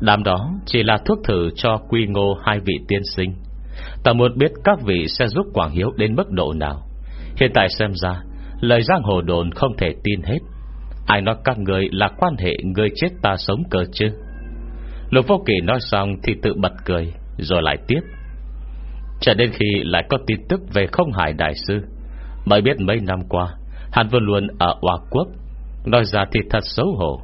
Đám đó chỉ là thuốc thử cho quy ngô hai vị tiên sinh. Ta muốn biết các vị sẽ giúp Quảng Hiếu đến mức độ nào. Hiện tại xem ra Lời giang hồ đồn không thể tin hết. Ai nói các người là quan hệ Người chết ta sống cơ chứ? Lục vô kỳ nói xong thì tự bật cười, Rồi lại tiếp. Cho đến khi lại có tin tức Về không hải đại sư, Mới biết mấy năm qua, Hắn vẫn luôn ở Hoa Quốc. Nói ra thì thật xấu hổ,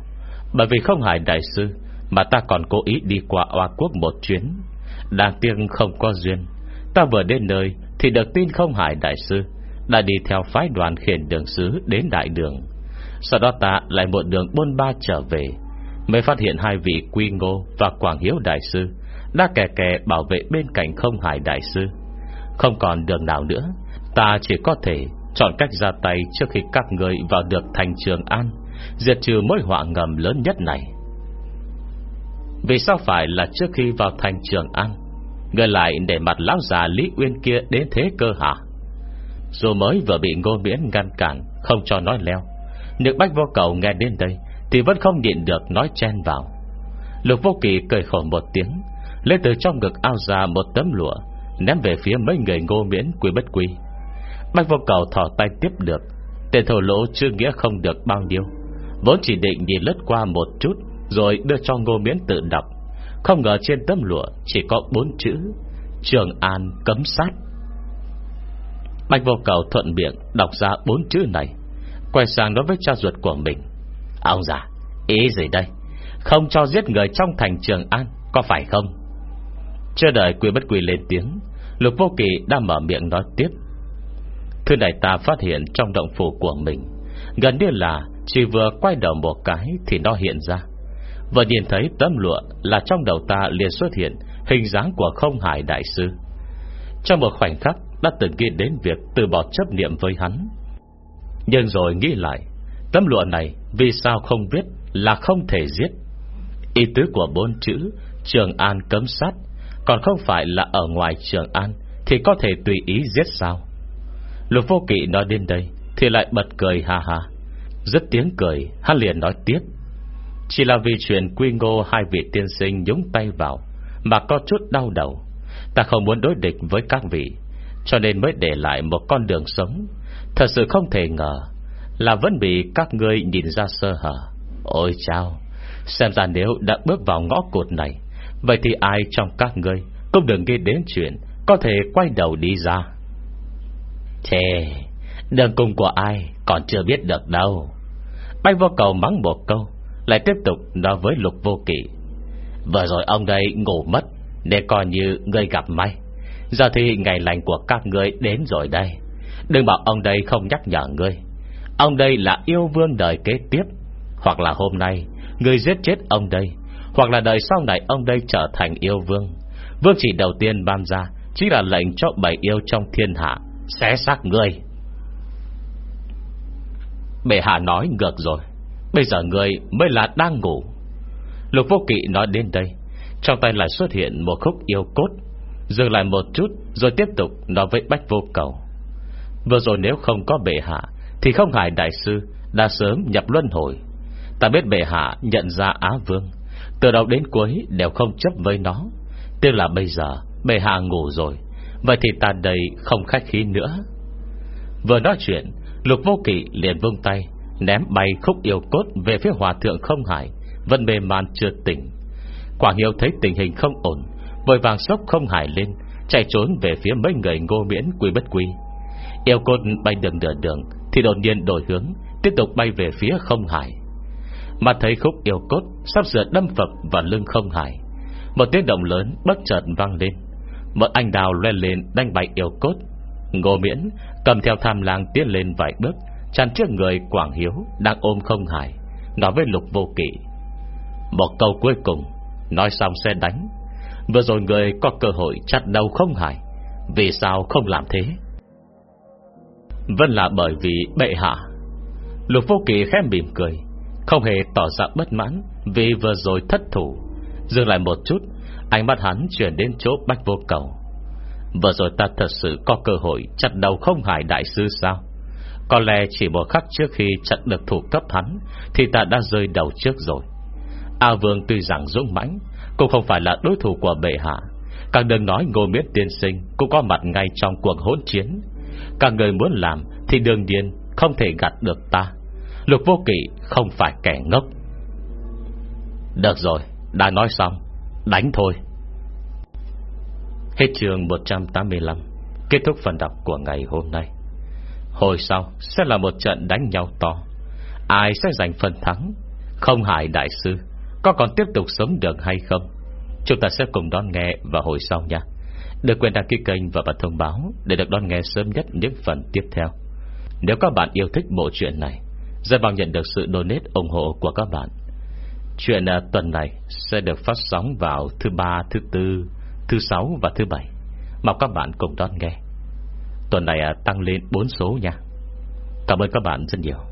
Bởi vì không hải đại sư Mà ta còn cố ý đi qua Hoa Quốc một chuyến. Đáng tiếc không có duyên, Ta vừa đến nơi Thì được tin không hải đại sư. Đã đi theo phái đoàn khiển đường sứ Đến đại đường. Sau đó ta lại một đường bôn ba trở về, Mới phát hiện hai vị Quy Ngô Và Quảng Hiếu Đại Sư Đã kè kè bảo vệ bên cạnh không hải Đại Sư. Không còn đường nào nữa, Ta chỉ có thể chọn cách ra tay Trước khi các người vào được thành Trường An, Diệt trừ mối họa ngầm lớn nhất này. Vì sao phải là trước khi vào thành Trường An? Người lại để mặt lão già Lý Uyên kia đến thế cơ hả? Dù mới vừa bị ngô miễn ngăn cản, Không cho nói leo. Nhưng bách vô cầu nghe đến đây Thì vẫn không nhịn được nói chen vào. Lục vô kỳ cười khổ một tiếng, Lấy từ trong ngực ao ra một tấm lụa, Ném về phía mấy người ngô miễn quy bất quy. Bách vô cầu thỏ tay tiếp được, Tên thổ lỗ chưa nghĩa không được bao nhiêu. Vốn chỉ định nhìn lướt qua một chút, Rồi đưa cho ngô miễn tự đọc. Không ngờ trên tấm lụa Chỉ có bốn chữ, Trường An cấm sát. Bạch vô cầu thuận miệng Đọc ra bốn chữ này, Quay sang nói với cha ruột của mình. Ông già, Ý gì đây? Không cho giết người trong thành Trường An, Có phải không? Chưa đợi quy bất quy lên tiếng, Lục vô kỳ đã mở miệng nói tiếp. Thứ này ta phát hiện trong động phủ của mình, Gần như là Chỉ vừa quay đầu một cái Thì nó hiện ra. Vừa nhìn thấy tấm lụa Là trong đầu ta liền xuất hiện Hình dáng của không hải đại sư. Trong một khoảnh khắc đã từng nghĩ đến việc từ bỏ chấp niệm với hắn. Nhưng rồi nghĩ lại, Tấm lụa này vì sao không viết Là không thể giết? Ý tứ của bốn chữ Trường An cấm sát Còn không phải là ở ngoài Trường An Thì có thể tùy ý giết sao? Lục vô kỵ nói đến đây Thì lại bật cười ha ha. Rất tiếng cười, Hắn liền nói tiếp. Chỉ là vì chuyện quy ngô hai vị tiên sinh nhúng tay vào Mà có chút đau đầu. Ta không muốn đối địch với các vị cho nên mới để lại một con đường sống. Thật sự không thể ngờ Là vẫn bị các ngươi nhìn ra sơ hở. Ôi chao Xem ra nếu đã bước vào ngõ cột này Vậy thì ai trong các ngươi Cũng đừng nghĩ đến chuyện Có thể quay đầu đi ra. Chê, Đường cung của ai còn chưa biết được đâu. Bách vô cầu mắng một câu Lại tiếp tục nói với lục vô kỵ. Vừa rồi ông đây ngủ mất Để coi như người gặp may. Giờ thì ngày lành của các ngươi đến rồi đây. Đừng bảo ông đây không nhắc nhở ngươi. Ông đây là yêu vương đời kế tiếp. Hoặc là hôm nay, Ngươi giết chết ông đây. Hoặc là đời sau này ông đây trở thành yêu vương. Vương chỉ đầu tiên ban ra Chỉ là lệnh cho bảy yêu trong thiên hạ Xé xác ngươi. Bệ hạ nói ngược rồi. Bây giờ ngươi mới là đang ngủ. Lục vô kỵ nói đến đây, Trong tay lại xuất hiện một khúc yêu cốt. Dừng lại một chút, Rồi tiếp tục nói với bách vô cầu. Vừa rồi nếu không có bệ hạ, Thì không hải đại sư, Đã sớm nhập luân hồi. Ta biết bệ hạ nhận ra Á Vương, Từ đầu đến cuối đều không chấp với nó. Tức là bây giờ Bệ hạ ngủ rồi, Vậy thì ta đây không khách khí nữa. Vừa nói chuyện, Lục vô kỵ liền vung tay, Ném bay khúc yêu cốt về phía hòa thượng không hải Vẫn mê man chưa tỉnh. Quảng Hiếu thấy tình hình không ổn Vội vàng sốc không hải lên, Chạy trốn về phía mấy người ngô miễn quy bất quy. Yêu cốt bay đường nửa đường, Thì đột nhiên đổi hướng, Tiếp tục bay về phía không hải Mà thấy khúc yêu cốt Sắp sửa đâm phập vào lưng không hải Một tiếng động lớn bất chợt vang lên. Một anh đào loe lên đánh bại yêu cốt Ngô miễn cầm theo tham lang tiến lên vài bước Chăn trước người Quảng Hiếu Đang ôm không hải Nói với lục vô kỵ. Một câu cuối cùng, Nói xong sẽ đánh. Vừa rồi người có cơ hội chặt đầu không hải Vì sao không làm thế? Vẫn là bởi vì bệ hạ. Lục vô kỳ khẽ mỉm cười, Không hề tỏ ra bất mãn Vì vừa rồi thất thủ. Dừng lại một chút, Ánh mắt hắn chuyển đến chỗ bách vô cầu. Vừa rồi ta thật sự có cơ hội Chặt đầu không hải đại sư sao? Có lẽ chỉ một khắc trước khi chặt được thủ cấp hắn, Thì ta đã rơi đầu trước rồi. A Vương tuy rằng dũng mãnh cũng không phải là đối thủ của bệ hạ. Càng đừng nói ngô miết tiên sinh Cũng có mặt ngay trong cuộc hỗn chiến. Càng người muốn làm Thì đương nhiên không thể gạt được ta. Lục vô kỵ không phải kẻ ngốc. Được rồi, Đã nói xong. Đánh thôi. Hết trường 185 Kết thúc phần đọc của ngày hôm nay. Hồi sau sẽ là một trận đánh nhau to. Ai sẽ giành phần thắng? Không hại đại sư. Có còn tiếp tục sống được hay không Chúng ta sẽ cùng đón nghe vào hồi sau nha Đừng quên đăng ký kênh và bật thông báo Để được đón nghe sớm nhất những phần tiếp theo Nếu các bạn yêu thích bộ truyện này Rất mong nhận được sự donate ủng hộ của các bạn Chuyện à, tuần này sẽ được phát sóng vào thứ ba, thứ tư, thứ sáu và thứ bảy. Mong các bạn cùng đón nghe. Tuần này à, tăng lên 4 số nha. Cảm ơn các bạn rất nhiều.